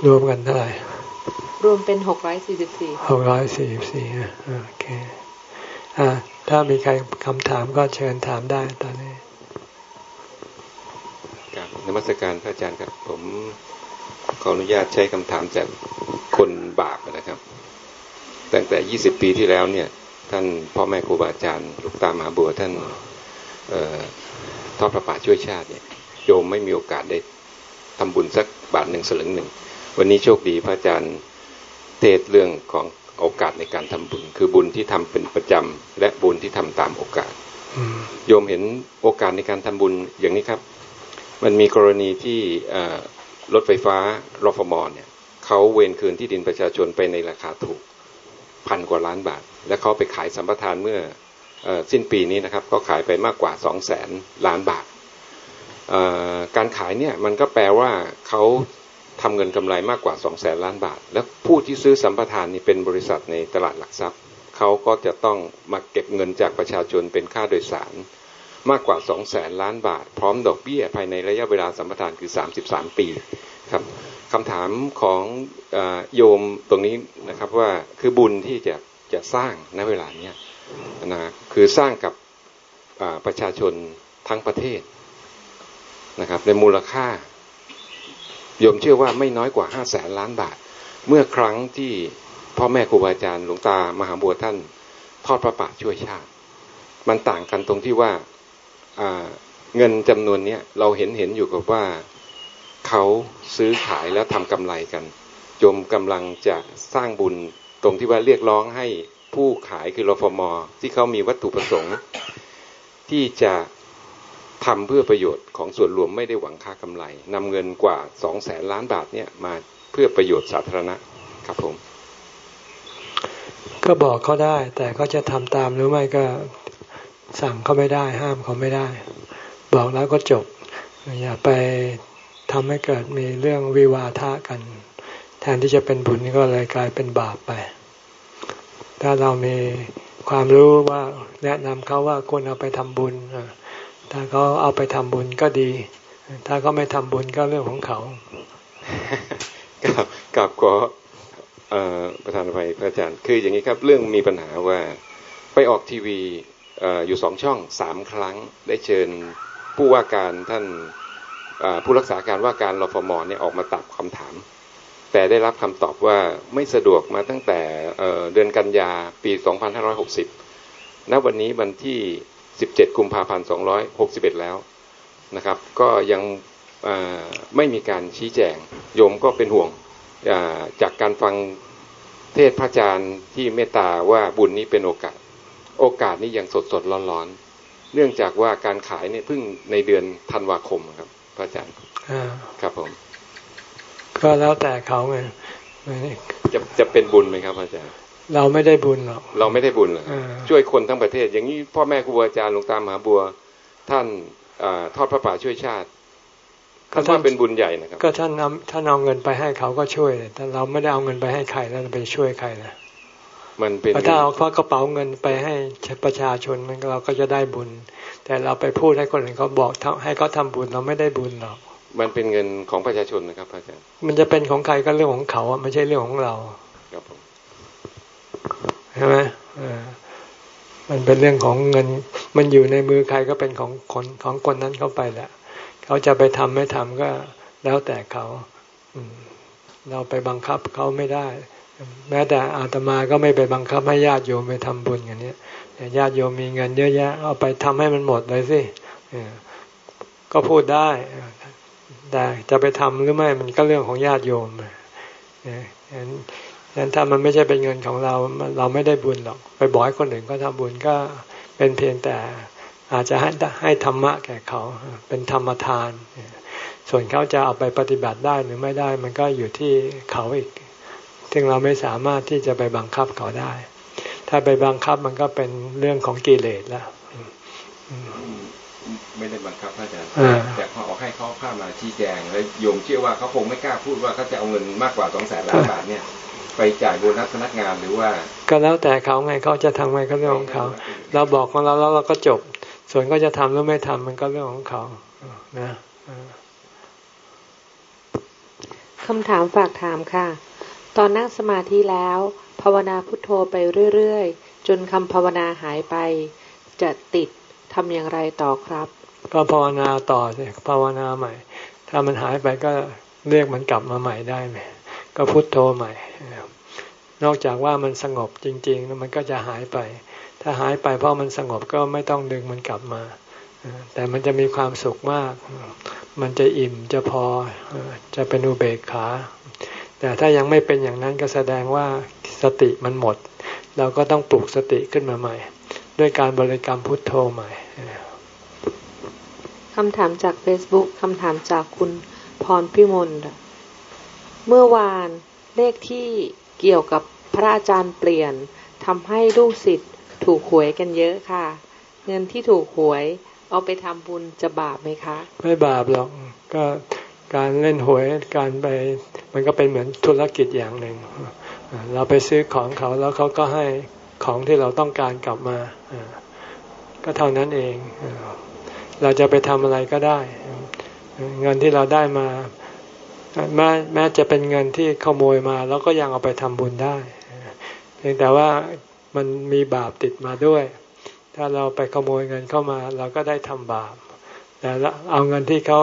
[SPEAKER 1] รวมกันเท่าไหร่
[SPEAKER 2] รวมเป็น 644
[SPEAKER 1] 644โอเค อ่า ถ้ามีใครคำถามก็เชิญถามได้ตอนนี้
[SPEAKER 3] กับนมัสการพระอาจารย์ครับผม ขออนุญาตใช้คำถามจากคนบาปนะครับ ตั้งแต่ 20 ปีที่แล้วเนี่ย ท่านพ่อแม่ครูบาอาจารย์ลูกตามหาบัวท่านทอดพระป่าช่วยชาติเนี่ยโยมไม่มีโอกาสได้ทำบุญสักบาทหนึ่งสลึงหนึ่ง วันนี้โชคดีพระอาจารย์เทศเรื่องของโอกาสในการทำบุญ คือบุญที่ทำเป็นประจำและบุญที่ทำตามโอกาสโยมเห็นโอกาสในการทำบุญอย่างนี้ครับ มันมีกรณีที่ รถไฟฟ้ารฟมเนี่ยเขาเวนคืนที่ดินประชาชนไปในราคาถูกพันกว่าล้านบาท และเขาไปขายสัมปทานเมื่ออสิ้นปีนี้นะครับก็ขายไปมากกว่าสองแสนล้านบาท การขายเนี่ยมันก็แปลว่าเขาทำเงินกำไรมากกว่า2องแสนล้านบาท และผู้ที่ซื้อสัมปทานนี่เป็นบริษัทในตลาดหลักทรัพย์เขาก็จะต้องมาเก็บเงินจากประชาชนเป็นค่าโดยสาร มากกว่า2องแสนล้านบาท พร้อมดอกเบี้ยภายในระยะเวลาสัมปทานคือ 33 ปีครับคำถามของอโยมตรงนี้นะครับว่าคือบุญที่จะจะสร้างณเวลานี้นะคือสร้างกับประชาชนทั้งประเทศนะครับในมูลค่าโยมเชื่อว่าไม่น้อยกว่าห้าแสนล้านบาท เมื่อครั้งที่พ่อแม่ครูบาอาจารย์หลวงตามหาบัวท่าน ทอดพระป่าช่วยชาติ มันต่างกันตรงที่ว่า เงินจำนวนนี้เราเห็นเห็นอยู่กับว่าเขาซื้อขายแล้วทำกำไรกันโยมกำลังจะสร้างบุญตรงที่ว่าเรียกร้องให้ผู้ขายคือรฟมที่เขามีวัตถุประสงค์ ที่จะทำเพื่อประโยชน์ของส่วนรวมไม่ได้หวังค่ากำไรนำเงินกว่าสองแสนล้านบาทเนี่ยมาเพื่อประโยชน์สาธารณะครับผม
[SPEAKER 1] ก็บอกเขาได้ แต่เขาจะทำตามหรือไม่ก็ สั่งเขาไม่ได้ห้ามเขาไม่ได้ บอกแล้วก็จบ อย่าไปทำให้เกิดมีเรื่องวิวาทะกัน แทนที่จะเป็นบุญก็เลยกลายเป็นบาปไป ถ้าเรามีความรู้ว่าแนะนำเขาว่าควรเอาไปทำบุญถ้าเขาเอาไปทำบุญก็ดี ถ้าเขาไม่ทำบุญก็เรื่องของเขา
[SPEAKER 3] กับกับก็ประธานภัยพระอาจารย์ คืออย่างนี้ครับ เรื่องมีปัญหาว่าไปออกทีวี อยู่สองช่องสามครั้ง ได้เชิญผู้ว่าการท่านผู้รักษาการว่าการรฟมเนี่ยออกมาตอบคำถาม แต่ได้รับคำตอบว่าไม่สะดวกมาตั้งแต่เดือนกันยาปี 2560 ณ วันนี้วันที่ 17 กุมภาพันธ์ 261 แล้วนะครับ ก็ยังไม่มีการชี้แจง โยมก็เป็นห่วงจากการฟังเทศพระอาจารย์ที่เมตตาว่าบุญนี้เป็นโอกาส โอกาสนี้ยังสดสดร้อนๆเนื่องจากว่าการขายเนี่ยเพิ่งในเดือนธันวาคมครับพระอาจารย์ครับผม
[SPEAKER 1] ก็แล้วแต่เขาไง
[SPEAKER 3] จะจะเป็นบุญไหมครับพระอาจารย์
[SPEAKER 1] เราไม่ได้บุญหรอก
[SPEAKER 3] เราไม่ได้บุญหรอกช่วยคนทั้งประเทศ อย่างนี้พ่อแม่ครูอาจารย์หลวงตามหาบัว ท่านอทอดพระป่าช่วยชาติก็ท่านเป็นบุญใหญ่นะครับ
[SPEAKER 1] ก็ท่านนำท่านเอาเงินไปให้เขาก็ช่วยแต่เราไม่ได้เอาเงินไปให้ใครแล้วไปช่วยใครนะ
[SPEAKER 3] มันเป็น
[SPEAKER 1] ถ้าเอากระเป๋าเงินไปให้ประชาชนมันเราก็จะได้บุญ แต่เราไปพูดให้คนอื่นเขาบอกให้เขาทาบุญเราไม่ได้บุญหรอก
[SPEAKER 3] มันเป็นเงินของประชาชนนะครับอาจารย์
[SPEAKER 1] มันจะเป็นของใครก็เรื่องของเขาไม่ใช่เรื่องของเรา
[SPEAKER 3] ครับผม
[SPEAKER 1] ใช่ไหมมันเป็นเรื่องของเงิน มันอยู่ในมือใครก็เป็นของคนของคนนั้นเข้าไปแหละเขาจะไปทำไม่ทำก็แล้วแต่เขาเราไปบังคับเขาไม่ได้ แม้แต่อาตมาก็ไม่ไปบังคับให้ญาติโยมไปทำบุญอย่างนี้ญาติโยมมีเงินเยอะแยะ เอาไปทำให้มันหมดเลยสิก็พูดได้แต่จะไปทำหรือไม่มันก็เรื่องของญาติโยมดังนั้นถ้ามันไม่ใช่เป็นเงินของเราเราไม่ได้บุญหรอก ไปบอกให้คนอื่นก็ทำบุญก็เป็นเพียงแต่อาจจะให้ให้ธรรมะแก่เขาเป็นธรรมทาน ส่วนเขาจะเอาไปปฏิบัติได้หรือไม่ได้ มันก็อยู่ที่เขาอีก ซึ่งเราไม่สามารถที่จะไปบังคับเขาได้ ถ้าไปบังคับมันก็เป็นเรื่องของกิเลสแล้ว
[SPEAKER 3] ไม่ได้บังคับอาจารย์แต่พอออกให้เขาข้ามาชี้แจง แล้วโยมเชื่อว่าเขาคงไม่กล้าพูดว่าเขาจะเอาเงินมากกว่าสองแสนล้านบาทเนี่ยไปจ่ายโบนัสพนักงานหรือว่า
[SPEAKER 1] ก็แล้วแต่เขาไงเขาจะทำไงก็เรื่องของเขา เราบอกของเราแล้วเราก็จบ ส่วนก็จะทำหรือไม่ทำมันก็เรื่องของเขานะ
[SPEAKER 2] คำถามฝากถามค่ะ ตอนนั่งสมาธิแล้ว ภาวนาพุทโธไปเรื่อยๆ จนคำภาวนาหายไป จะติดทำอย่างไรต่อครับ
[SPEAKER 1] ก็ภาวนาต่อสิภาวนาใหม่ ถ้ามันหายไปก็เรียกมันกลับมาใหม่ได้ไหมก็พุทโธใหม่ นอกจากว่ามันสงบจริงๆแล้วมันก็จะหายไป ถ้าหายไปเพราะมันสงบก็ไม่ต้องดึงมันกลับมา แต่มันจะมีความสุขมาก มันจะอิ่มจะพอจะเป็นอุเบกขา แต่ถ้ายังไม่เป็นอย่างนั้นก็แสดงว่าสติมันหมด เราก็ต้องปลุกสติขึ้นมาใหม่ ด้วยการบริกรรมพุทโธใหม่
[SPEAKER 2] คำถามจาก Facebook คำถามจากคุณพรพิมลเมื่อวานเลขที่เกี่ยวกับพระอาจารย์เปลี่ยนทำให้ลูกศิษย์ถูกหวยกันเยอะค่ะ เงินที่ถูกหวยเอาไปทำบุญจะบาปไหมคะ
[SPEAKER 1] ไม่บาปหรอก ก็ การเล่นหวยการไปมันก็เป็นเหมือนธุรกิจอย่างหนึ่ง เราไปซื้อของเขาแล้วเขาก็ให้ของที่เราต้องการกลับมา ก็เท่านั้นเอง เราจะไปทำอะไรก็ได้ เงินที่เราได้มาแม้แม้จะเป็นเงินที่ขโมยมาแล้วก็ยังเอาไปทำบุญได้เพียงแต่ว่ามันมีบาปติดมาด้วย ถ้าเราไปขโมยเงินเข้ามา เราก็ได้ทำบาป แต่เอาเงินที่เขา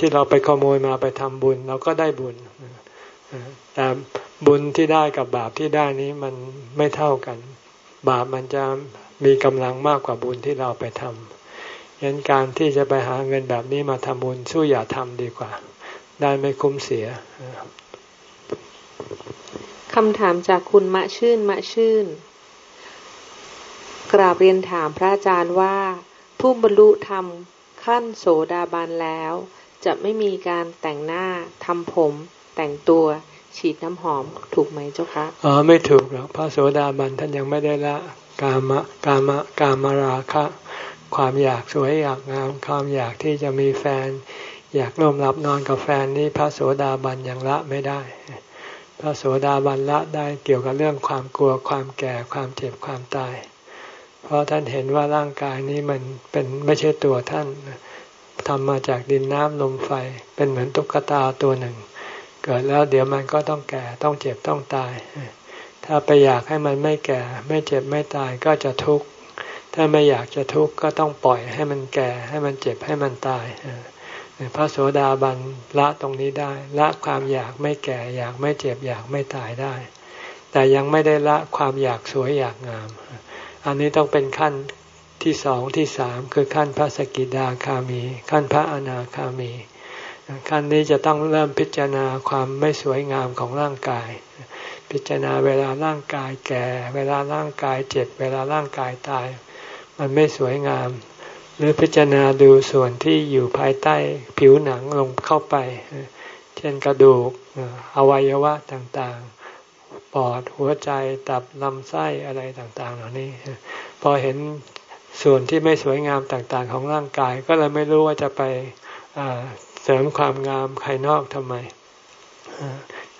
[SPEAKER 1] ที่เราไปขโมยมาไปทำบุญ เราก็ได้บุญแต่บุญที่ได้กับบาปที่ได้นี้มันไม่เท่ากัน บาปมันจะมีกำลังมากกว่าบุญที่เราไปทำยันการที่จะไปหาเงินแบบนี้มาทำบุญสู้อย่าทำดีกว่า ได้ไม่คุ้มเสีย
[SPEAKER 2] คำถามจากคุณมะชื่นมะชื่น กราบเรียนถามพระอาจารย์ว่า ผู้บรรลุธรรมขั้นโสดาบันแล้ว จะไม่มีการแต่งหน้าทำผม แต่งตัว ฉีดน้ำหอมถูกไหมเจ้าคะ
[SPEAKER 1] อ๋อไม่ถูกหรอกพระโสดาบันท่านยังไม่ได้ละกามะกามะกามราคะ ความอยากสวยอยากงามความอยากที่จะมีแฟน อยากร่วมหลับนอนกับแฟนนี้พระโสดาบันยังละไม่ได้ พระโสดาบันละได้เกี่ยวกับเรื่องความกลัวความแก่ความเจ็บความตาย เพราะท่านเห็นว่าร่างกายนี้มันเป็นไม่ใช่ตัวท่าน ทำมาจากดินน้ำลมไฟ เป็นเหมือนตุ๊กตาตัวหนึ่ง เกิดแล้วเดี๋ยวมันก็ต้องแก่ต้องเจ็บต้องตาย ถ้าไปอยากให้มันไม่แก่ ไม่เจ็บไม่ตายก็จะทุกข์ ถ้าไม่อยากจะทุกข์ก็ต้องปล่อยให้มันแก่ ให้มันเจ็บให้มันตายพระโสดาบันละตรงนี้ได้ละความอยากไม่แก่ อยากไม่เจ็บอยากไม่ตายได้ แต่ยังไม่ได้ละความอยากสวยอยากงาม อันนี้ต้องเป็นขั้น ที่สองที่สามคือขั้นพระสกิดาคามี ขั้นพระอนาคามี ขั้นนี้จะต้องเริ่มพิจารณาความไม่สวยงามของร่างกาย พิจารณาเวลาร่างกายแก่ เวลาร่างกายเจ็บ เวลาร่างกายตาย มันไม่สวยงาม หรือพิจารณาดูส่วนที่อยู่ภายใต้ผิวหนังลงเข้าไป เช่นกระดูกอวัยวะต่างๆปอดหัวใจตับลำไส้อะไรต่างๆ เหล่านี้ พอเห็น ส่วนที่ไม่สวยงามต่างๆของร่างกาย ก็เลยไม่รู้ว่าจะไปเสริมความงามภายนอกทำไม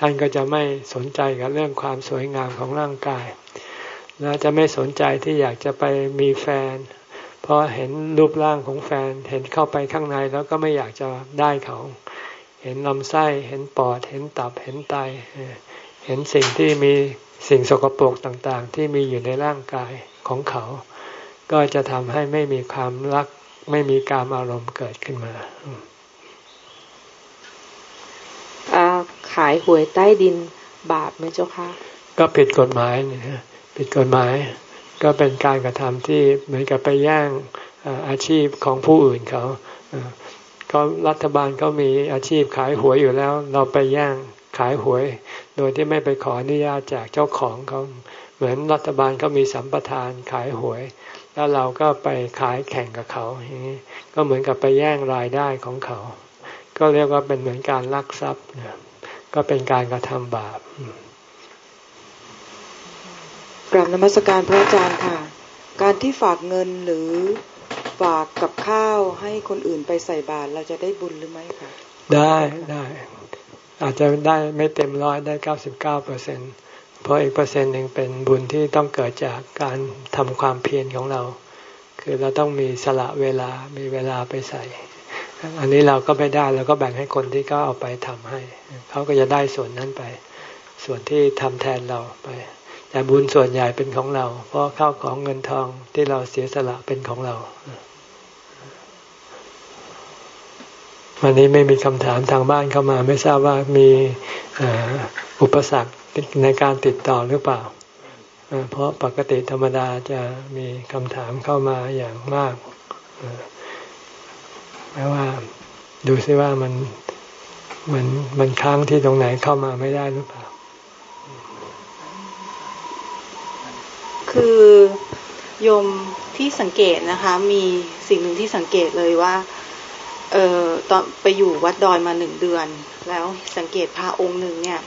[SPEAKER 1] ท่านก็จะไม่สนใจกับเรื่องความสวยงามของร่างกาย แล้วจะไม่สนใจที่อยากจะไปมีแฟน เพอเห็นรูปร่างของแฟน เห็นเข้าไปข้างในแล้วก็ไม่อยากจะได้เขา เห็นลำไส้ เห็นปอด เห็นตับ เห็นไต เห็นสิ่งที่มีสิ่งสกปรกต่างๆ ที่มีอยู่ในร่างกายของเขา ก็จะทำให้ไม่มีความรัก ไม่มีการอารมณ์เกิดขึ้นมา
[SPEAKER 2] ขายหวยใต้ดินบาปไหมเจ้าคะ
[SPEAKER 1] ก็ผิดกฎหมายเนี่ยผิดกฎหมาย ก็เป็นการกระทำที่เหมือนกับไปแย่งอาชีพของผู้อื่นเขาเขารัฐบาลเขามีอาชีพขายหวยอยู่แล้ว เราไปแย่งขายหวย โดยที่ไม่ไปขออนุญาตจากเจ้าของเขาเหมือนรัฐบาลเขามีสัมปทานขายหวย แล้วเราก็ไปขายแข่งกับเขาอย่างนี้ก็เหมือนกับไปแย่งรายได้ของเขา ก็เรียกว่าเป็นเหมือนการลักทรัพย์ก็เป็นการกระทำบาป
[SPEAKER 2] กราบนมัสการพระอาจารย์ค่ะ การที่ฝากเงินหรือฝากกับข้าวให้คนอื่นไปใส่บาตรเราจะได้บุญหรือไม่คะ
[SPEAKER 1] ได้ได้ อาจจะได้ไม่เต็มร้อยได้เก้าสิบเก้าเปอร์เซ็น เพราะอีกเปอร์เซ็นต์หนึ่งเป็นบุญที่ต้องเกิดจากการทำความเพียรของเรา คือเราต้องมีสละเวลามีเวลาไปใส่ อันนี้เราก็ไม่ได้เราก็แบ่งให้คนที่เขาเอาไปทำให้ เขาก็จะได้ส่วนนั้นไป ส่วนที่ทำแทนเราไป แต่บุญส่วนใหญ่เป็นของเรา เพราะข้าวของเงินทองที่เราเสียสละเป็นของเราวันนี้ไม่มีคำถามทางบ้านเข้ามา ไม่ทราบว่ามีอุปสรรค ในการติดต่อหรือเปล่า เพราะปกติธรรมดาจะมีคำถามเข้ามาอย่างมากแม้ว่า ดูซิว่ามันมันมันค้างที่ตรงไหนเข้ามาไม่ได้หรือเปล่า
[SPEAKER 4] คือโยมที่สังเกตนะคะ มีสิ่งหนึ่งที่สังเกตเลยว่า เออตอนไปอยู่วัดดอยมาหนึ่งเดือน แล้วสังเกตพระองค์หนึ่งเนี่ย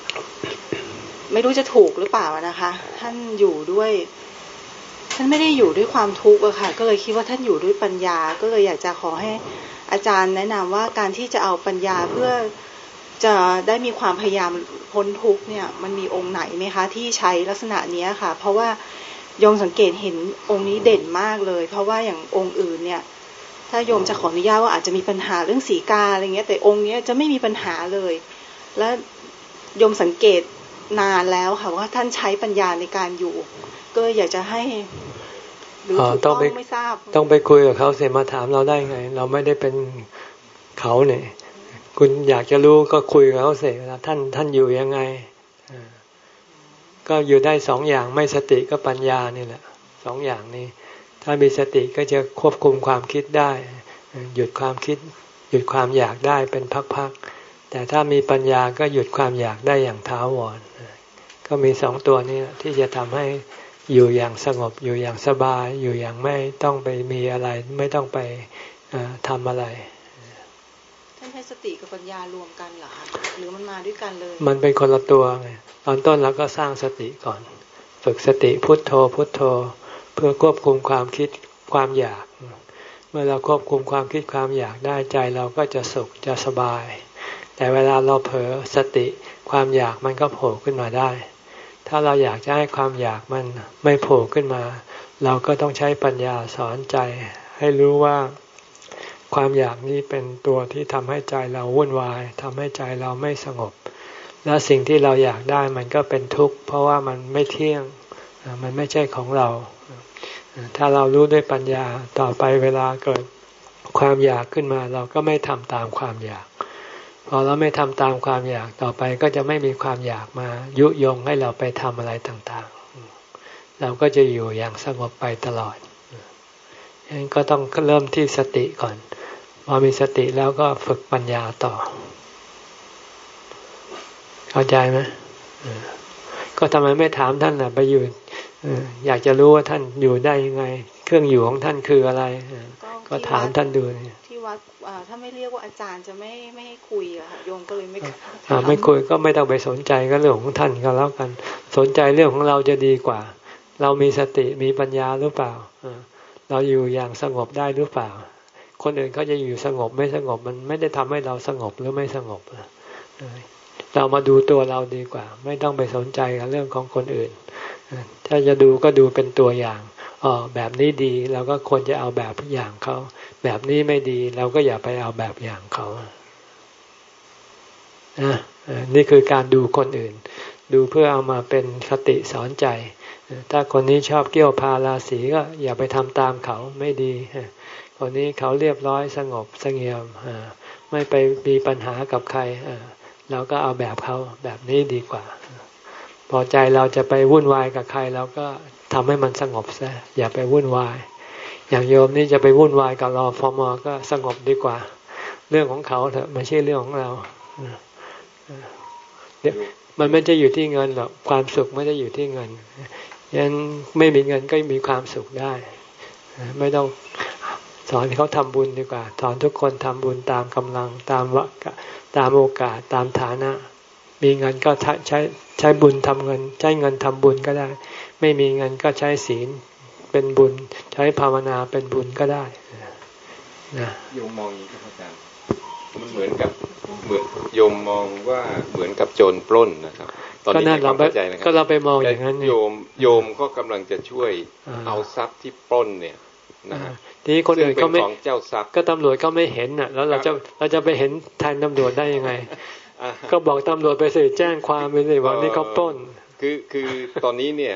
[SPEAKER 4] ไม่รู้จะถูกหรือเปล่านะคะ ท่านอยู่ด้วย ท่านไม่ได้อยู่ด้วยความทุกข์อะค่ะ ก็เลยคิดว่าท่านอยู่ด้วยปัญญา ก็เลยอยากจะขอให้อาจารย์แนะนำว่าการที่จะเอาปัญญาเพื่อจะได้มีความพยายามพ้นทุกข์เนี่ย มันมีองค์ไหนไหมคะ ที่ใช้ลักษณะนี้ค่ะ เพราะว่ายมสังเกตเห็นองค์นี้เด่นมากเลย เพราะว่าอย่างองค์อื่นเนี่ย ถ้าโยมจะขออนุญาตว่าอาจจะมีปัญหาเรื่องสีกาอะไรเงี้ย แต่องค์นี้จะไม่มีปัญหาเลย และโยมสังเกต นานแล้วค่ะว่าท่านใช้ปัญญาในการอยู่ ก็อยากจะให้หรือถูกต้องไม่ทราบ
[SPEAKER 1] ต้องไปคุยกับเขาเสียมาถามเราได้ไง เราไม่ได้เป็นเขาเนี่ยคุณอยากจะรู้ก็คุยกับเขาเสียท่านท่านอยู่ยังไงก็อยู่ได้สองอย่างไม่สติก็ปัญญานี่แหละสองอย่างนี้ ถ้ามีสติก็จะควบคุมความคิดได้ หยุดความคิด หยุดความอยากได้เป็นพักๆ แต่ถ้ามีปัญญาก็หยุดความอยากได้อย่างท้าวร ก็มีสองตัวนี้ที่จะทำให้อยู่อย่างสงบอยู่อย่างสบาย อยู่อย่างไม่ต้องไปมีอะไร ไม่ต้องไปทำอะไร
[SPEAKER 4] ท่านใช้สติกับปัญญารวมกันเหรอคะหรือมันมาด้วยกันเลย
[SPEAKER 1] มันเป็นคนละตัวไงตอนต้นเราก็สร้างสติก่อน ฝึกสติพุทโธพุทโธ เพื่อควบคุมความคิดความอยาก เมื่อเราควบคุมความคิดความอยากได้ใจเราก็จะสุขจะสบาย แต่เวลาเราเผลอสติความอยากมันก็โผล่ขึ้นมาได้ ถ้าเราอยากจะให้ความอยากมันไม่โผล่ขึ้นมา เราก็ต้องใช้ปัญญาสอนใจ ให้รู้ว่าความอยากนี้เป็นตัวที่ทำให้ใจเราวุ่นวายทำให้ใจเราไม่สงบ แล้วสิ่งที่เราอยากได้มันก็เป็นทุกข์เพราะว่ามันไม่เที่ยงมันไม่ใช่ของเรา ถ้าเรารู้ด้วยปัญญาต่อไปเวลาเกิดความอยากขึ้นมา เราก็ไม่ทำตามความอยาก อเราไม่ทำตามความอยากต่อไปก็จะไม่มีความอยากมายุยงให้เราไปทำอะไรต่างๆ เราก็จะอยู่อย่างสงบไปตลอดฉะนั้นก็ต้องเริ่มที่สติก่อน พอมีสติแล้วก็ฝึกปัญญาต่อ เข้าใจไหมก็ทำไมไม่ถามท่านล่ะไปอยู่อยากจะรู้ว่าท่านอยู่ได้ยังไง เครื่องอยู่ของท่านคืออะไร ก็ถามท่านดู
[SPEAKER 4] ที่ย วัดถ้าไม่เรียกว่าอาจารย์จะไม่ไม่ให้คุยอะค่ะโยมก็เลยไม่
[SPEAKER 1] ไม่คุยก็ไม่ต้องไปสนใจก็เรื่องของท่านก็แล้วกัน สนใจเรื่องของเราจะดีกว่า เรามีสติมีปัญญาหรือเปล่าเราอยู่อย่างสงบได้หรือเปล่า คนอื่นเขาจะอยู่สงบไม่สงบมันไม่ได้ทำให้เราสงบหรือไม่สงบเรามาดูตัวเราดีกว่า ไม่ต้องไปสนใจกับเรื่องของคนอื่น ถ้าจะดูก็ดูเป็นตัวอย่างอ๋อแบบนี้ดีเราก็ควรจะเอาแบบอย่างเขา แบบนี้ไม่ดีเราก็อย่าไปเอาแบบอย่างเขานะนี่คือการดูคนอื่น ดูเพื่อเอามาเป็นคติสอนใจ ถ้าคนนี้ชอบเกี่ยวพาราศีก็อย่าไปทำตามเขาไม่ดี คนนี้เขาเรียบร้อยสงบสงเงียมไม่ไปมีปัญหากับใครเราก็เอาแบบเขาแบบนี้ดีกว่า พอใจเราจะไปวุ่นวายกับใครเราก็ทำให้มันสงบซะอย่าไปวุ่นวาย อย่างโยมนี่จะไปวุ่นวายกับรอฟอร์มก็สงบดีกว่า เรื่องของเขาเถอะไม่ใช่เรื่องของเรามันไม่จะอยู่ที่เงินหรอกความสุขไม่ได้อยู่ที่เงินยันไม่มีเงินก็มีความสุขได้ ไม่ต้องสอนเขาทำบุญดีกว่า สอนทุกคนทำบุญตามกำลังตามวะตามโอกาสตามฐานะ มีเงินก็ใช้ใช้บุญทำเงิน ใช้เงินทำบุญก็ได้ ไม่มีเงินก็ใช้ศีล เป็นบุญ ใช้ภาวนาเป็นบุญก็ได้
[SPEAKER 3] นะโยมมองอย่างนี้ครับอาจารย์มันเหมือนกับเหมือนโยมมองว่าเหมือนกับโจรปล้นนะครับ
[SPEAKER 1] ตอนนี้เราเข้าใจนะครับก็เราไปมองอย่างนั้น
[SPEAKER 3] โยมโยมก็กำลังจะช่วยเอาทรัพย์ที่ปล้นเนี่ยนะ
[SPEAKER 1] ทีนี้คนอื่นเขาไม่ก็ตำรวจก็ไม่เห็นอะ แล้วเราจะเราจะไปเห็นแทนตำรวจได้ยังไง ก็บอกตำรวจไปสิแจ้งความไปสิว่านี่เขาปล้น
[SPEAKER 3] คือคือตอนนี้เนี่ย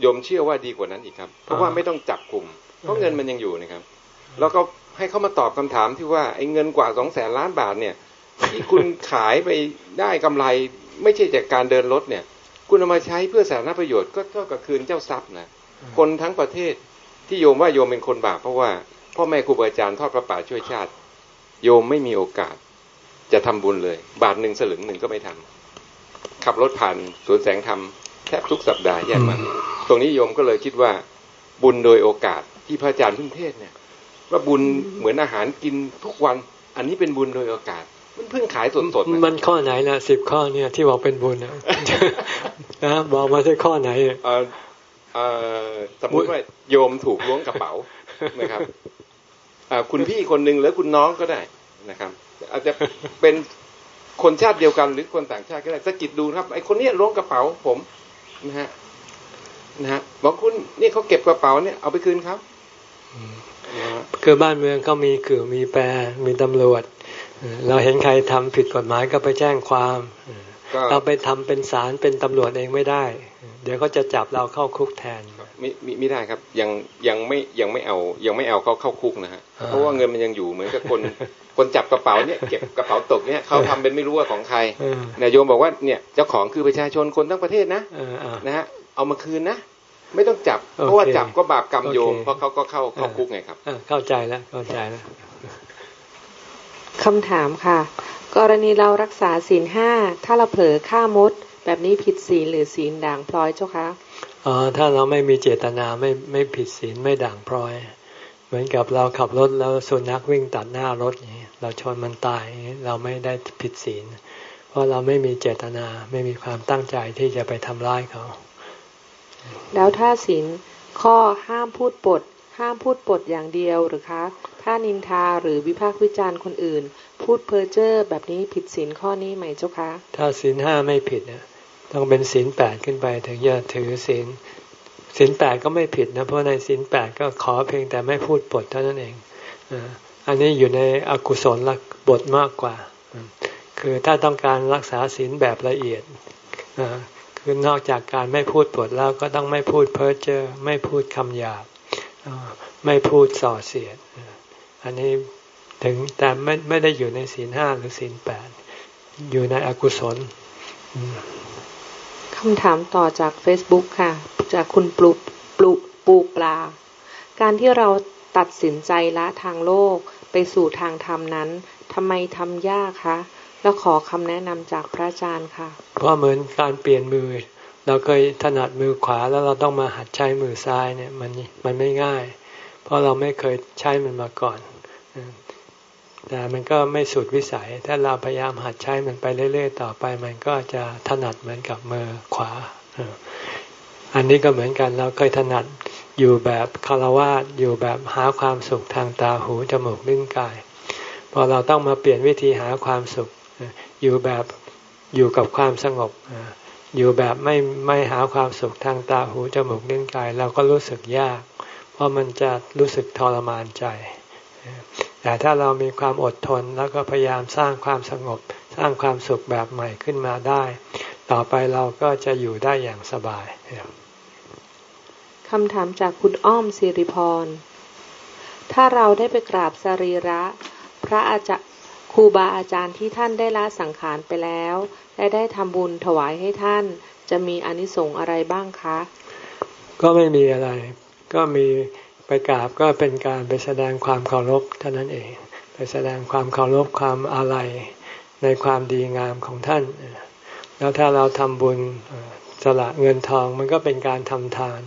[SPEAKER 3] โยมเชื่อว่าดีกว่านั้นอีกครับ เพราะว่าไม่ต้องจับกลุ่ม เพราะเงินมันยังอยู่นะครับ แล้วก็ให้เขามาตอบคำถามที่ว่าไอ้เงินกว่าสองแสนล้านบาทเนี่ยที่คุณขายไปได้กำไรไม่ใช่จากการเดินรถเนี่ย คุณเอามาใช้เพื่อสาธารณประโยชน์ก็เท่ากับคืนเจ้าทรัพย์นะคนทั้งประเทศที่โยมว่าโยมเป็นคนบาปเพราะว่าพ่อแม่ครูบาอาจารย์ทอดพระป่าช่วยชาติ โยมไม่มีโอกาส จะทำบุญเลย บาทหนึ่งสลึงหนึ่งก็ไม่ทำขับรถผ่านสวนแสงธรรมแทบทุกสัปดาห์แยกมาตรงนี้โยมก็เลยคิดว่า บุญโดยโอกาสที่พระอาจารย์พึ่งเทศเนี่ย ว่าบุญเหมือนอาหารกินทุกวัน อันนี้เป็นบุญโดยโอกาส มันเพิ่งขายสดๆ
[SPEAKER 1] มันข้อไหนนะสิบข้อเนี่ยที่บอกเป็นบุญนะนะบอกมาที่ข้อไหน
[SPEAKER 3] เออเออสมมติว่าโยมถูกล้วงกระเป๋านะครับคุณพี่คนหนึ่งหรือคุณน้องก็ได้นะครับ อาจจะเป็นคนชาติเดียวกันหรือคนต่างชาติก็ได้สกิดดูครับไอ้คนนี้ล้วงกระเป๋า ผม นะฮะนะฮะบอกคุณนี่เขาเก็บกระเป๋าเนี่ยเอาไปคืนครับ
[SPEAKER 1] คือบ้านเมืองเขามีคือมีแปรมีตำรวจ เราเห็นใครทำผิดกฎหมายก็ไปแจ้งความ เราไปทำเป็นศาลเป็นตำรวจเองไม่ได้ เดี๋ยวเขาจะจับเราเข้าคุกแทน
[SPEAKER 3] ไม่ไม่ได้ครับยังยังไม่ยังไม่เอายังไม่เอาเขาเข้าคุกนะฮะเพราะว่าเงินมันยังอยู่เหมือนกับคน คนจับกระเป๋าเนี่ยเก็บกระเป๋าตกเนี่ยเขาทำเป็นไม่รู้ว่าของใครนายโยมบอกว่าเนี่ยเจ้าของคือประชาชนคนทั้งประเทศนะนะฮะเอามาคืนนะไม่ต้องจับ เพราะว่าจับก็บาปกรรมโยมเพราะเขาก็เข้าเข้าคุกไงครับ
[SPEAKER 1] เข้าใจแล้วเข้าใจแล้ว
[SPEAKER 2] คำถามค่ะ กรณีเรารักษาศีลห้าถ้าเราเผลอฆ่ามด แบบนี้ผิดศีลหรือศีลด่างพลอยเจ้าคะ
[SPEAKER 1] อ๋อถ้าเราไม่มีเจตนาไม่ไม่ผิดศีลไม่ด่างพลอย เหมือนกับเราขับรถแล้วสุนัขวิ่งตัดหน้ารถอย่างนี้ เราชนมันตายเราไม่ได้ผิดศีล เพราะเราไม่มีเจตนาไม่มีความตั้งใจที่จะไปทำร้ายเขา
[SPEAKER 2] แล้วถ้าศีลข้อห้ามพูดปด ห้ามพูดปดอย่างเดียวหรือคะ ถ้านินทาหรือวิพากษ์วิจารณ์คนอื่น พูดเพ้อเจ้อแบบนี้ผิดศีลข้อนี้ไหมเจ้าคะ
[SPEAKER 1] ถ้าศีลห้าไม่ผิดนะต้องเป็นศีลแปดขึ้นไปถึงจะถือศีลศีลแปดก็ไม่ผิดนะเพราะในศีลแปดก็ขอเพียงแต่ไม่พูดปดเท่านั้นเอง อันนี้อยู่ในอกุศลลบทมากกว่า คือถ้าต้องการรักษาศีลแบบละเอียดคือนอกจากการไม่พูดปดแล้วก็ต้องไม่พูดเพ้อเจ้อไม่พูดคำหยาบไม่พูดส่อเสียด อันนี้ถึงแต่ไม่ไม่ได้อยู่ในศีลห้าหรือศีลแปดอยู่ในอกุศล
[SPEAKER 2] คำถามต่อจาก Facebook ค่ะ จากคุณปลุกปลุกปูปลา การที่เราตัดสินใจละทางโลก ไปสู่ทางธรรมนั้นทำไมทำยากคะแล้วขอคำแนะนำจากพระอาจารย์ค่ะ
[SPEAKER 1] เพราะเหมือนการเปลี่ยนมือ เราเคยถนัดมือขวาแล้วเราต้องมาหัดใช้มือซ้ายเนี่ยมันมันไม่ง่าย เพราะเราไม่เคยใช้มันมาก่อนแต่มันก็ไม่สุดวิสัย ถ้าเราพยายามหัดใช้มันไปเรื่อย ๆ ต่อไป มันก็จะถนัดเหมือนกับมือขวา อันนี้ก็เหมือนกันเราเคยถนัดอยู่แบบคารวะอยู่แบบหาความสุขทางตาหูจมูกลิ้นกาย พอเราต้องมาเปลี่ยนวิธีหาความสุข อยู่แบบอยู่กับความสงบ อยู่แบบไม่ไม่หาความสุขทางตาหูจมูกลิ้นกาย เราก็รู้สึกยาก เพราะมันจะรู้สึกทรมานใจ แต่ถ้าเรามีความอดทนแล้วก็พยายามสร้างความสงบ สร้างความสุขแบบใหม่ขึ้นมาได้ ต่อไปเราก็จะอยู่ได้อย่างสบาย
[SPEAKER 2] คำถามจากคุณอ้อมสิริพร ถ้าเราได้ไปกราบสรีระ พระอาจารย์ครูบาอาจารย์ที่ท่านได้ละสังขารไปแล้ว และได้ทำบุญถวายให้ท่าน จะมีอนิสงส์อะไรบ้างคะ
[SPEAKER 1] ก็ไม่มีอะไร ก็มีไปกราบก็เป็นการไปแสดงความเคารพเท่านั้นเอง ไปแสดงความเคารพความอาลัยในความดีงามของท่าน แล้วถ้าเราทำบุญสละเงินทองมันก็เป็นการทำทาน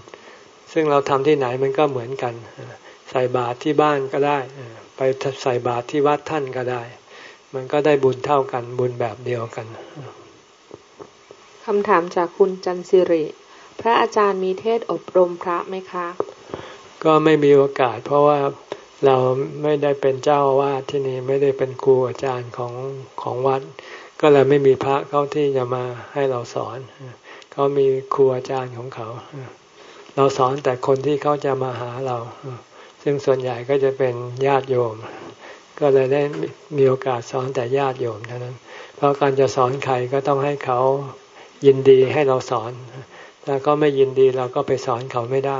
[SPEAKER 1] ซึ่งเราทำที่ไหนมันก็เหมือนกัน ใส่บาตรที่บ้านก็ได้ ไปใส่บาตรที่วัดท่านก็ได้ มันก็ได้บุญเท่ากันบุญแบบเดียวกัน
[SPEAKER 2] คำถามจากคุณจันสิริ พระอาจารย์มีเทศอบรมพระไหมคะ
[SPEAKER 1] ก็ไม่มีโอกาส เพราะว่าเราไม่ได้เป็นเจ้าวาดที่นี่ไม่ได้เป็นครูอาจารย์ของของวัด ก็เลยไม่มีพระเขาที่จะมาให้เราสอน เขามีครูอาจารย์ของเขา เราสอนแต่คนที่เขาจะมาหาเรา ซึ่งส่วนใหญ่ก็จะเป็นญาติโยม ก็เลยได้มีโอกาสสอนแต่ญาติโยมเท่านั้น เพราะการจะสอนใครก็ต้องให้เขายินดีให้เราสอน ถ้าก็ไม่ยินดีเราก็ไปสอนเขาไม่ได้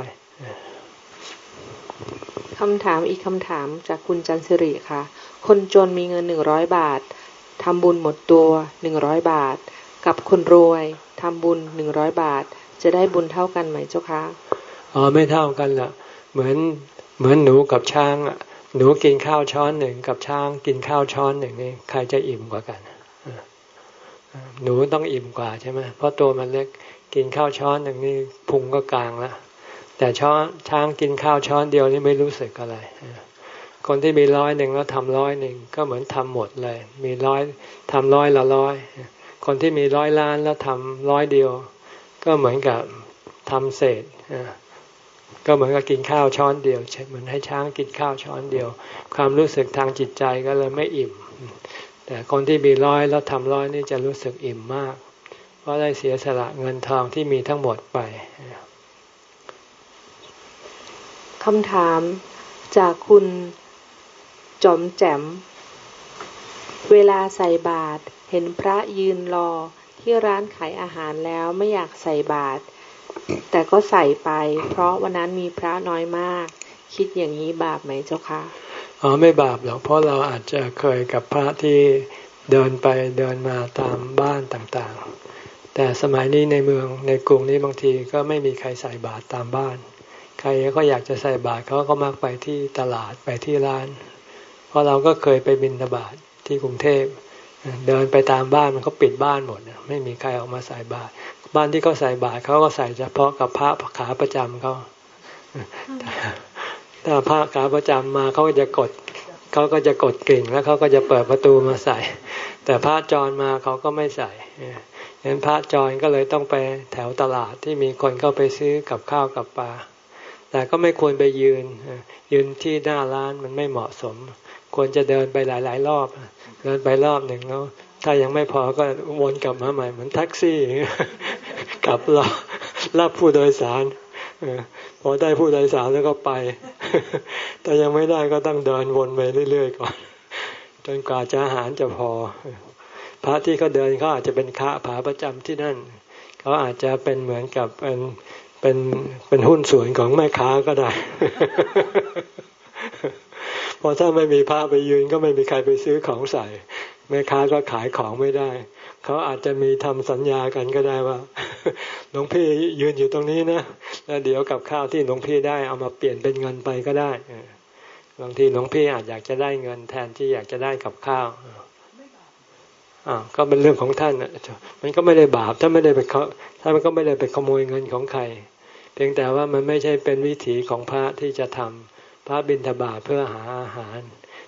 [SPEAKER 2] คำถามอีกคำถามจากคุณจันสิริค่ะ คนจนมีเงินหนึ่งร้อยบาททำบุญหมดตัวหนึ่งร้อยบาท กับคนรวยทำบุญหนึ่งร้อยบาท จะได้บุญเท่ากันไหมเจ้าคะ
[SPEAKER 1] อ๋อไม่เท่ากันละเหมือนเหมือนหนูกับช้างอะหนูกินข้าวช้อนหนึ่งกับช้างกินข้าวช้อนหนึ่งนี่ใครจะอิ่มกว่ากันหนูต้องอิ่มกว่าใช่ไหมเพราะตัวมันเล็กกินข้าวช้อนหนึ่งนี่พุงก็กลางล้วแต่ช้อนช้างกินข้าวช้อนเดียวนี่ไม่รู้สึกอะไรคนที่มีร้อยหนึ่งแล้วทำร้อยหนึ่งก็เหมือนทำหมดเลย มีร้อยทำร้อยละร้อยคนที่มีร้อยล้านแล้วทำร้อยเดียว ก็เหมือนกับทำเศษก็เหมือนกับกินข้าวช้อนเดียวเหมือนให้ช้างกินข้าวช้อนเดียว ความรู้สึกทางจิตใจก็เลยไม่อิ่ม แต่คนที่มีร้อยแล้วทำร้อยนี่จะรู้สึกอิ่มมาก เพราะได้เสียสละเงินทองที่มีทั้งหมดไป
[SPEAKER 2] คำถามจากคุณจอมแจม เวลาใส่บาตรเห็นพระยืนรอ ที่ร้านขายอาหารแล้วไม่อยากใส่บาตรแต่ก็ใส่ไป เพราะวันนั้นมีพระน้อยมาก คิดอย่างนี้บาปไหมเจ้าคะ
[SPEAKER 1] อ๋อไม่บาปหรอกเพราะเราอาจจะเคยกับพระที่เดินไปเดินมาตามบ้านต่างๆ แต่สมัยนี้ในเมืองในกรุงนี้บางทีก็ไม่มีใครใส่บาตรตามบ้าน ใครก็อยากจะใส่บาตรเขาก็มักไปที่ตลาดไปที่ร้าน เพราะเราก็เคยไปบินทบาตทที่กรุงเทพ เดินไปตามบ้านมันก็ปิดบ้านหมดไม่มีใครออกมาใส่บาตรบ้านที่เขาใส่บาตรเขาก็ใส่เฉพาะกับพระขาประจำเขาถ้าพระขาประจำมาเขาก็จะกดเขาก็จะกดกิ่งแล้วเขาก็จะเปิดประตูมาใส่ แต่พระจรมาเขาก็ไม่ใส่เห็นพระจรก็เลยต้องไปแถวตลาดที่มีคนเข้าไปซื้อกับข้าวกับปลาแต่ก็ไม่ควรไปยืนยืนที่หน้าร้านมันไม่เหมาะสม ควรจะเดินไปหลาย ๆ รอบ เดินไปรอบหนึ่งแล้ว ถ้ายังไม่พอก็วนกลับมาใหม่เหมือนแท็กซี่กลับรอรับผู้โดยสารพอได้ผู้โดยสารแล้วก็ไป แต่ยังไม่ได้ก็ต้องเดินวนไปเรื่อยๆก่อนจนกว่าจะอาหารจะพอ พระที่เขาเดินเขาอาจจะเป็นค้าผาประจำที่นั่น เขาอาจจะเป็นเหมือนกับเป็นเป็นเป็นหุ้นส่วนของแม่ค้าก็ได้ พอถ้าไม่มีพระไปยืนก็ไม่มีใครไปซื้อของใส่แม่ค้าก็ขายของไม่ได้ เขาอาจจะมีทำสัญญากันก็ได้ว่าหลวงพี่ยืนอยู่ตรงนี้นะแล้วเดี๋ยวกับข้าวที่หลวงพี่ได้เอามาเปลี่ยนเป็นเงินไปก็ได้บางทีหลวงพี่อาจอยากจะได้เงินแทนที่อยากจะได้กับข้าวอ่าก็เป็นเรื่องของท่านมันก็ไม่ได้บาปถ้าไม่ได้ไปเขาถ้ามันก็ไม่ได้ไปขโมยเงินของใคร เพียงแต่ว่ามันไม่ใช่เป็นวิถีของพระที่จะทำ พระบิณฑบาตเพื่อหาอาหาร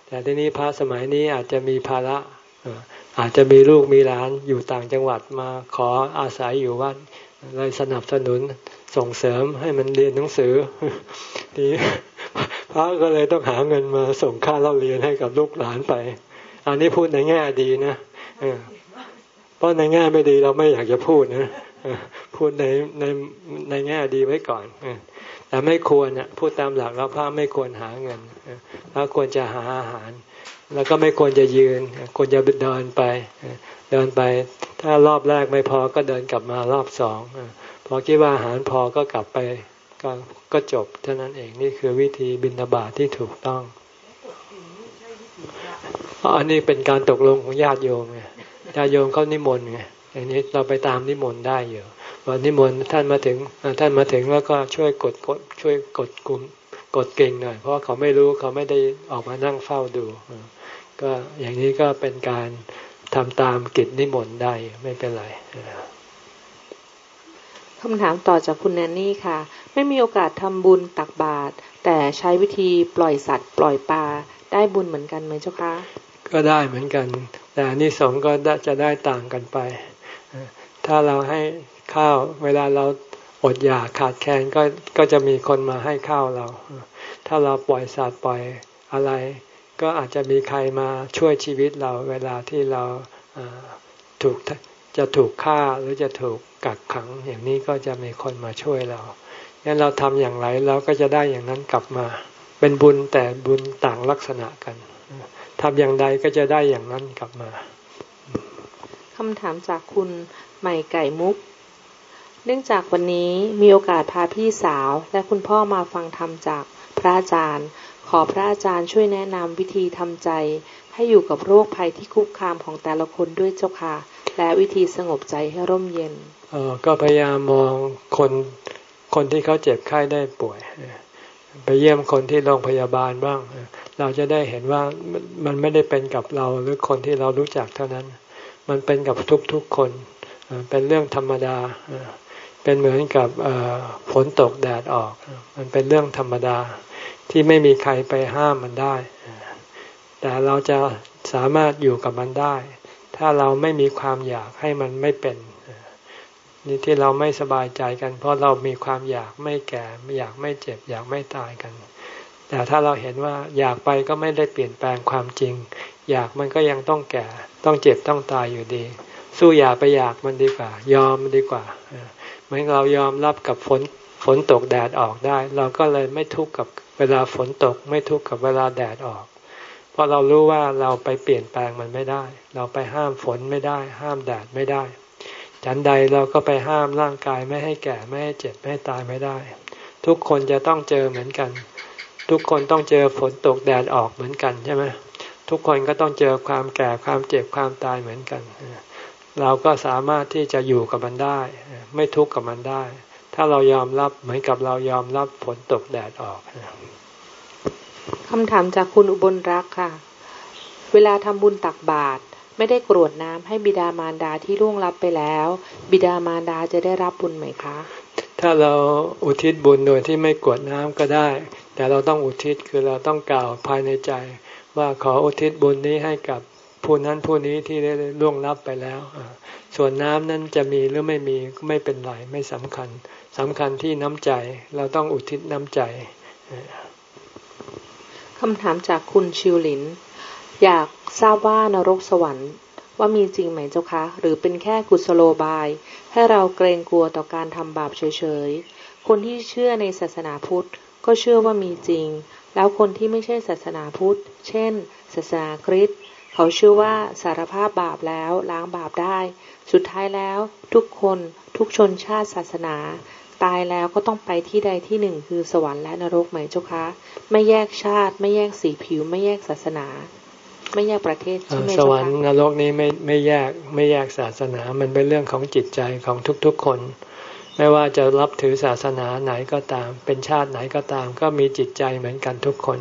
[SPEAKER 1] แต่ทีนี้พระสมัยนี้อาจจะมีภาระอาจจะมีลูกมีหลานอยู่ต่างจังหวัดมาขออาศัยอยู่วัดเลยสนับสนุนส่งเสริมให้มันเรียนหนังสือนี่พระก็เลยต้องหาเงินมาส่งค่าเล่าเรียนให้กับลูกหลานไป อันนี้พูดในแง่ดีนะเพราะในแง่ไม่ดีเราไม่อยากจะพูดนะพูดในในในแง่ดีไว้ก่อน แต่ไม่ควรพูดตามหลักแล้วพระไม่ควรหาเงินพระควรจะหาอาหาร แล้วก็ไม่ควรจะยืน ควรจะเดินไป เดินไป ถ้ารอบแรกไม่พอก็เดินกลับมารอบสองพอคิดว่าอาหารพอก็กลับไปก็ก็จบเท่านั้นเองนี่คือวิธีบินาบาตที่ถูกต้องอันนี้เป็นการตกลงของญาติโยมไงญาติโยมเขานิมนต์ไงอย่างนี้เราไปตามนิมนต์ได้อยู่ นนิมนต์ท่านมาถึงท่านมาถึงแล้วก็ช่วยกดกดช่วยกดกลุ่มกดเก่งหน่อยเพราะเขาไม่รู้เขาไม่ได้ออกมานั่งเฝ้าดู ก็อย่างนี้ก็เป็นการทำตามกิจนิมนต์ได้ไม่เป็นไร
[SPEAKER 2] คำถามต่อจากคุณแนนนี่ค่ะ ไม่มีโอกาสทำบุญตักบาตรแต่ใช้วิธีปล่อยสัตว์ ปล่อยปลาได้บุญเหมือนกันไหมเจ้าคะ
[SPEAKER 1] ก็ได้เหมือนกัน แต่นี่สงก็จะได้ต่างกันไป ถ้าเราให้ ข้าว เวลาเราอดอยากขาดแคลนก็ก็จะมีคนมาให้ข้าวเรา ถ้าเราปล่อยสัตว์ปล่อยอะไร ก็อาจจะมีใครมาช่วยชีวิตเราเวลาที่เราถูกจะถูกฆ่าหรือจะถูกกักขัง อย่างนี้ก็จะมีคนมาช่วยเรางั้นเราทำอย่างไรเราก็จะได้อย่างนั้นกลับมา เป็นบุญแต่บุญต่างลักษณะกันทำอย่างใดก็จะได้อย่างนั้นกลับมา
[SPEAKER 2] คำถามจากคุณใหม่ไก่มุก เนื่องจากวันนี้มีโอกาสพาพี่สาวและคุณพ่อมาฟังธรรมจากพระอาจารย์ ขอพระอาจารย์ช่วยแนะนำวิธีทำใจ ให้อยู่กับโรคภัยที่คุกคามของแต่ละคนด้วยเจ้าค่ะ และวิธีสงบใจให้ร่มเย็น
[SPEAKER 1] ออก็พยายามมองคนคนที่เขาเจ็บไข้ได้ป่วย ไปเยี่ยมคนที่โรงพยาบาลบ้าง เราจะได้เห็นว่ามันไม่ได้เป็นกับเราหรือคนที่เรารู้จักเท่านั้น มันเป็นกับทุกๆคน เป็นเรื่องธรรมดา เป็นเหมือนกับฝนตกแดดออก มันเป็นเรื่องธรรมดาที่ไม่มีใครไปห้ามมันได้ แต่เราจะสามารถอยู่กับมันได้ ถ้าเราไม่มีความอยากให้มันไม่เป็นนี่ที่เราไม่สบายใจกัน เพราะเรามีความอยากไม่แก่อยากไม่เจ็บ อยากไม่ตายกัน แต่ถ้าเราเห็นว่าอยากไปก็ไม่ได้เปลี่ยนแปลงความจริง อยากมันก็ยังต้องแก่ ต้องเจ็บต้องตายอยู่ดี สู้อยากไปอยากมันดีกว่า ยอมมันดีกว่า เหมือนเรายอมรับกับฝนฝนตกแดดออกได้ เราก็เลยไม่ทุกข์กับเวลาฝนตก ไม่ทุกข์กับเวลาแดดออก เพราะเรารู้ว่าเราไปเปลี่ยนแปลงมันไม่ได้ เราไปห้ามฝนไม่ได้ ห้ามแดดไม่ได้ฉันใดเราก็ไปห้ามร่างกายไม่ให้แก่ไม่ให้เจ็บไม่ให้ตายไม่ได้ ทุกคนจะต้องเจอเหมือนกัน ทุกคนต้องเจอฝนตกแดดออกเหมือนกันใช่ไหมทุกคนก็ต้องเจอความแก่ความเจ็บความตายเหมือนกัน เราก็สามารถที่จะอยู่กับมันได้ ไม่ทุกข์กับมันได้ ถ้าเรายอมรับเหมือนกับเรายอมรับฝนตกแดดออก
[SPEAKER 2] คำถามจากคุณอุบลรักค่ะ เวลาทำบุญตักบาตรไม่ได้กรวดน้ำให้บิดามารดาที่ล่วงลับไปแล้ว บิดามารดาจะได้รับบุญไหมคะ
[SPEAKER 1] ถ้าเราอุทิศบุญโดยที่ไม่กรวดน้ำก็ได้ แต่เราต้องอุทิศคือเราต้องกล่าวภายในใจ ว่าขออุทิศบุญนี้ให้กับ ผู้นั้นผู้นี้ที่ได้ล่วงลับไปแล้ว ส่วนน้ำนั้นจะมีหรือไม่มีไม่เป็นไรไม่สำคัญสำคัญที่น้ำใจเราต้องอุทิศน้ำใจ
[SPEAKER 2] คำถามจากคุณชิวหลิน อยากทราบว่านรกสวรรค์ว่ามีจริงไหมเจ้าคะ หรือเป็นแค่กุศโลบาย ให้เราเกรงกลัวต่อการทำบาปเฉยๆ คนที่เชื่อในศาสนาพุทธก็เชื่อว่ามีจริง แล้วคนที่ไม่ใช่ศาสนาพุทธ เช่น ศาสนาคริสต์ เขาเชื่อว่าสารภาพบาปแล้วล้างบาปได้ สุดท้ายแล้วทุกคนทุกชนชาติศาสนา ตายแล้วก็ต้องไปที่ใดที่หนึ่งคือสวรรค์และนรกไหมเจ้าคะ ไม่แยกชาติ ไม่แยกสีผิว ไม่แยกศาสนา ไม่แยกประเทศใช่ไหม
[SPEAKER 1] สวรรค์นรกนี้ไม่ไม่แยกไม่แยกศาสนา มันเป็นเรื่องของจิตใจของทุกๆคน ไม่ว่าจะรับถือศาสนาไหนก็ตาม เป็นชาติไหนก็ตาม ก็มีจิตใจเหมือนกันทุกคน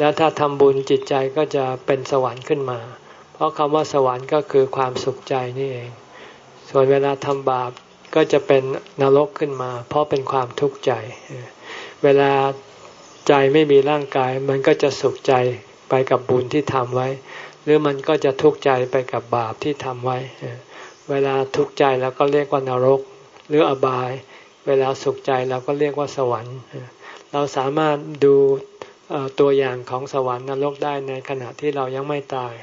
[SPEAKER 1] แล้วถ้าทำบุญจิตใจก็จะเป็นสวรรค์ขึ้นมา เพราะคำว่าสวรรค์ก็คือความสุขใจนี่เอง ส่วนเวลาทำบาปก็จะเป็นนรกขึ้นมา เพราะเป็นความทุกข์ใจ เวลาใจไม่มีร่างกาย มันก็จะสุขใจไปกับบุญที่ทำไว้ หรือมันก็จะทุกข์ใจไปกับบาปที่ทำไว้ เวลาทุกข์ใจเราก็เรียกว่านรก หรืออบาย เวลาสุขใจเราก็เรียกว่าสวรรค์ เราสามารถดู ตัวอย่างของสวรรค์นรกได้ในขณะที่เรายังไม่ตาย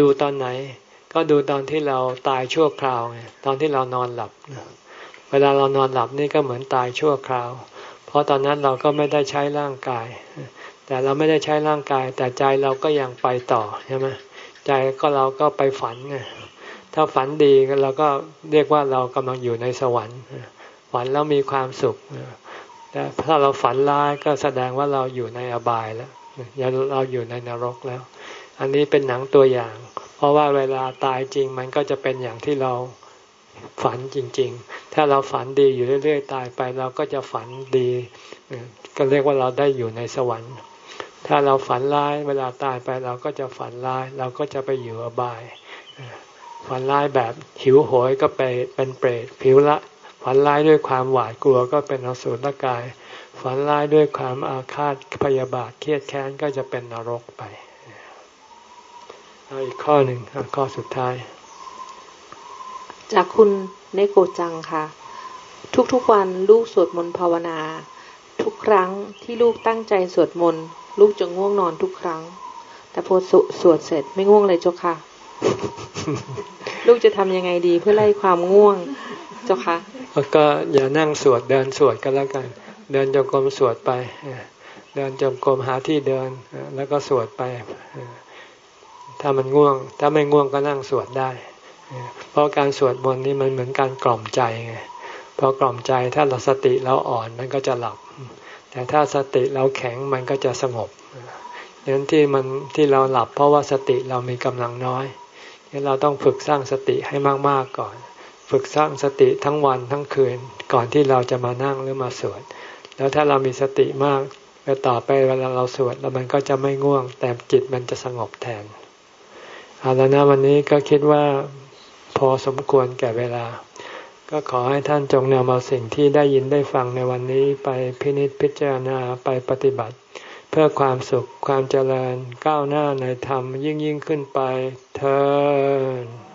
[SPEAKER 1] ดูตอนไหน ก็ดูตอนที่เราตายชั่วคราวตอนที่เรานอนหลับ เวลาเรานอนหลับนี่ก็เหมือนตายชั่วคราว เพราะตอนนั้นเราก็ไม่ได้ใช้ร่างกาย แต่เราไม่ได้ใช้ร่างกาย แต่ใจเราก็ยังไปต่อใช่ไหมใจก็เราก็ไปฝันไงถ้าฝันดีเราก็เรียกว่าเรากำลังอยู่ในสวรรค์ฝันแล้วมีความสุข แต่ถ้าเราฝันร้ายก็แสดงว่าเราอยู่ในอบายแล้วเราอยู่ในนรกแล้ว อันนี้เป็นหนังตัวอย่าง เพราะว่าเวลาตายจริงมันก็จะเป็นอย่างที่เราฝันจริง ๆ ถ้าเราฝันดีอยู่เรื่อย ๆ ตายไปเราก็จะฝันดี ก็เรียกว่าเราได้อยู่ในสวรรค์ ถ้าเราฝันร้ายเวลาตายไปเราก็จะฝันร้าย เราก็จะไปอยู่อบาย ฝันร้ายแบบหิวโหยก็ไปเป็นเปรตผิวละ ฝันร้ายด้วยความหวาดกลัวก็เป็นอสุรกาย ฝันร้ายด้วยความอาฆาตพยาบาทเครียดแค้นก็จะเป็นนรกไปเอาอีกข้อหนึ่งข้อสุดท้าย
[SPEAKER 2] จากคุณเนโกจังค่ะ ทุกๆวันลูกสวดมนต์ภาวนา ทุกครั้งที่ลูกตั้งใจสวดมนต์ลูกจะง่วงนอนทุกครั้ง แต่พอสสวดเสร็จไม่ง่วงเลยเจ้าค่ะ ลูกจะทำยังไงดีเพื่อไล่ความง่วง เจ้าคะ
[SPEAKER 1] ก็อย่านั่งสวดเดินสวดก็แล้วกัน เดินจงกรมสวดไป เดินจงกรมหาที่เดินแล้วก็สวดไป ถ้ามันง่วง ถ้าไม่ง่วงก็นั่งสวดได้ เพราะการสวดมนต์นี่มันเหมือนการกล่อมใจไงพอกล่อมใจถ้าเราสติเราอ่อนมันก็จะหลับ แต่ถ้าสติเราแข็งมันก็จะสงบดังนั้นที่มันที่เราหลับเพราะว่าสติเรามีกำลังน้อยเราต้องฝึกสร้างสติให้มากๆก่อน ฝึกสร้างสติทั้งวันทั้งคืน ก่อนที่เราจะมานั่งหรือมาสวด แล้วถ้าเรามีสติมากแล้วต่อไปเวลาเราสวดแล้วมันก็จะไม่ง่วง แต่จิตมันจะสงบแทนเอาแล้วนะวันนี้ก็คิดว่าพอสมควรแก่เวลา ก็ขอให้ท่านจงนำเอาสิ่งที่ได้ยินได้ฟังในวันนี้ไปพินิจพิจารณาไปปฏิบัติ เพื่อความสุขความเจริญก้าวหน้าในธรรมยิ่งยิ่งขึ้นไปเธอ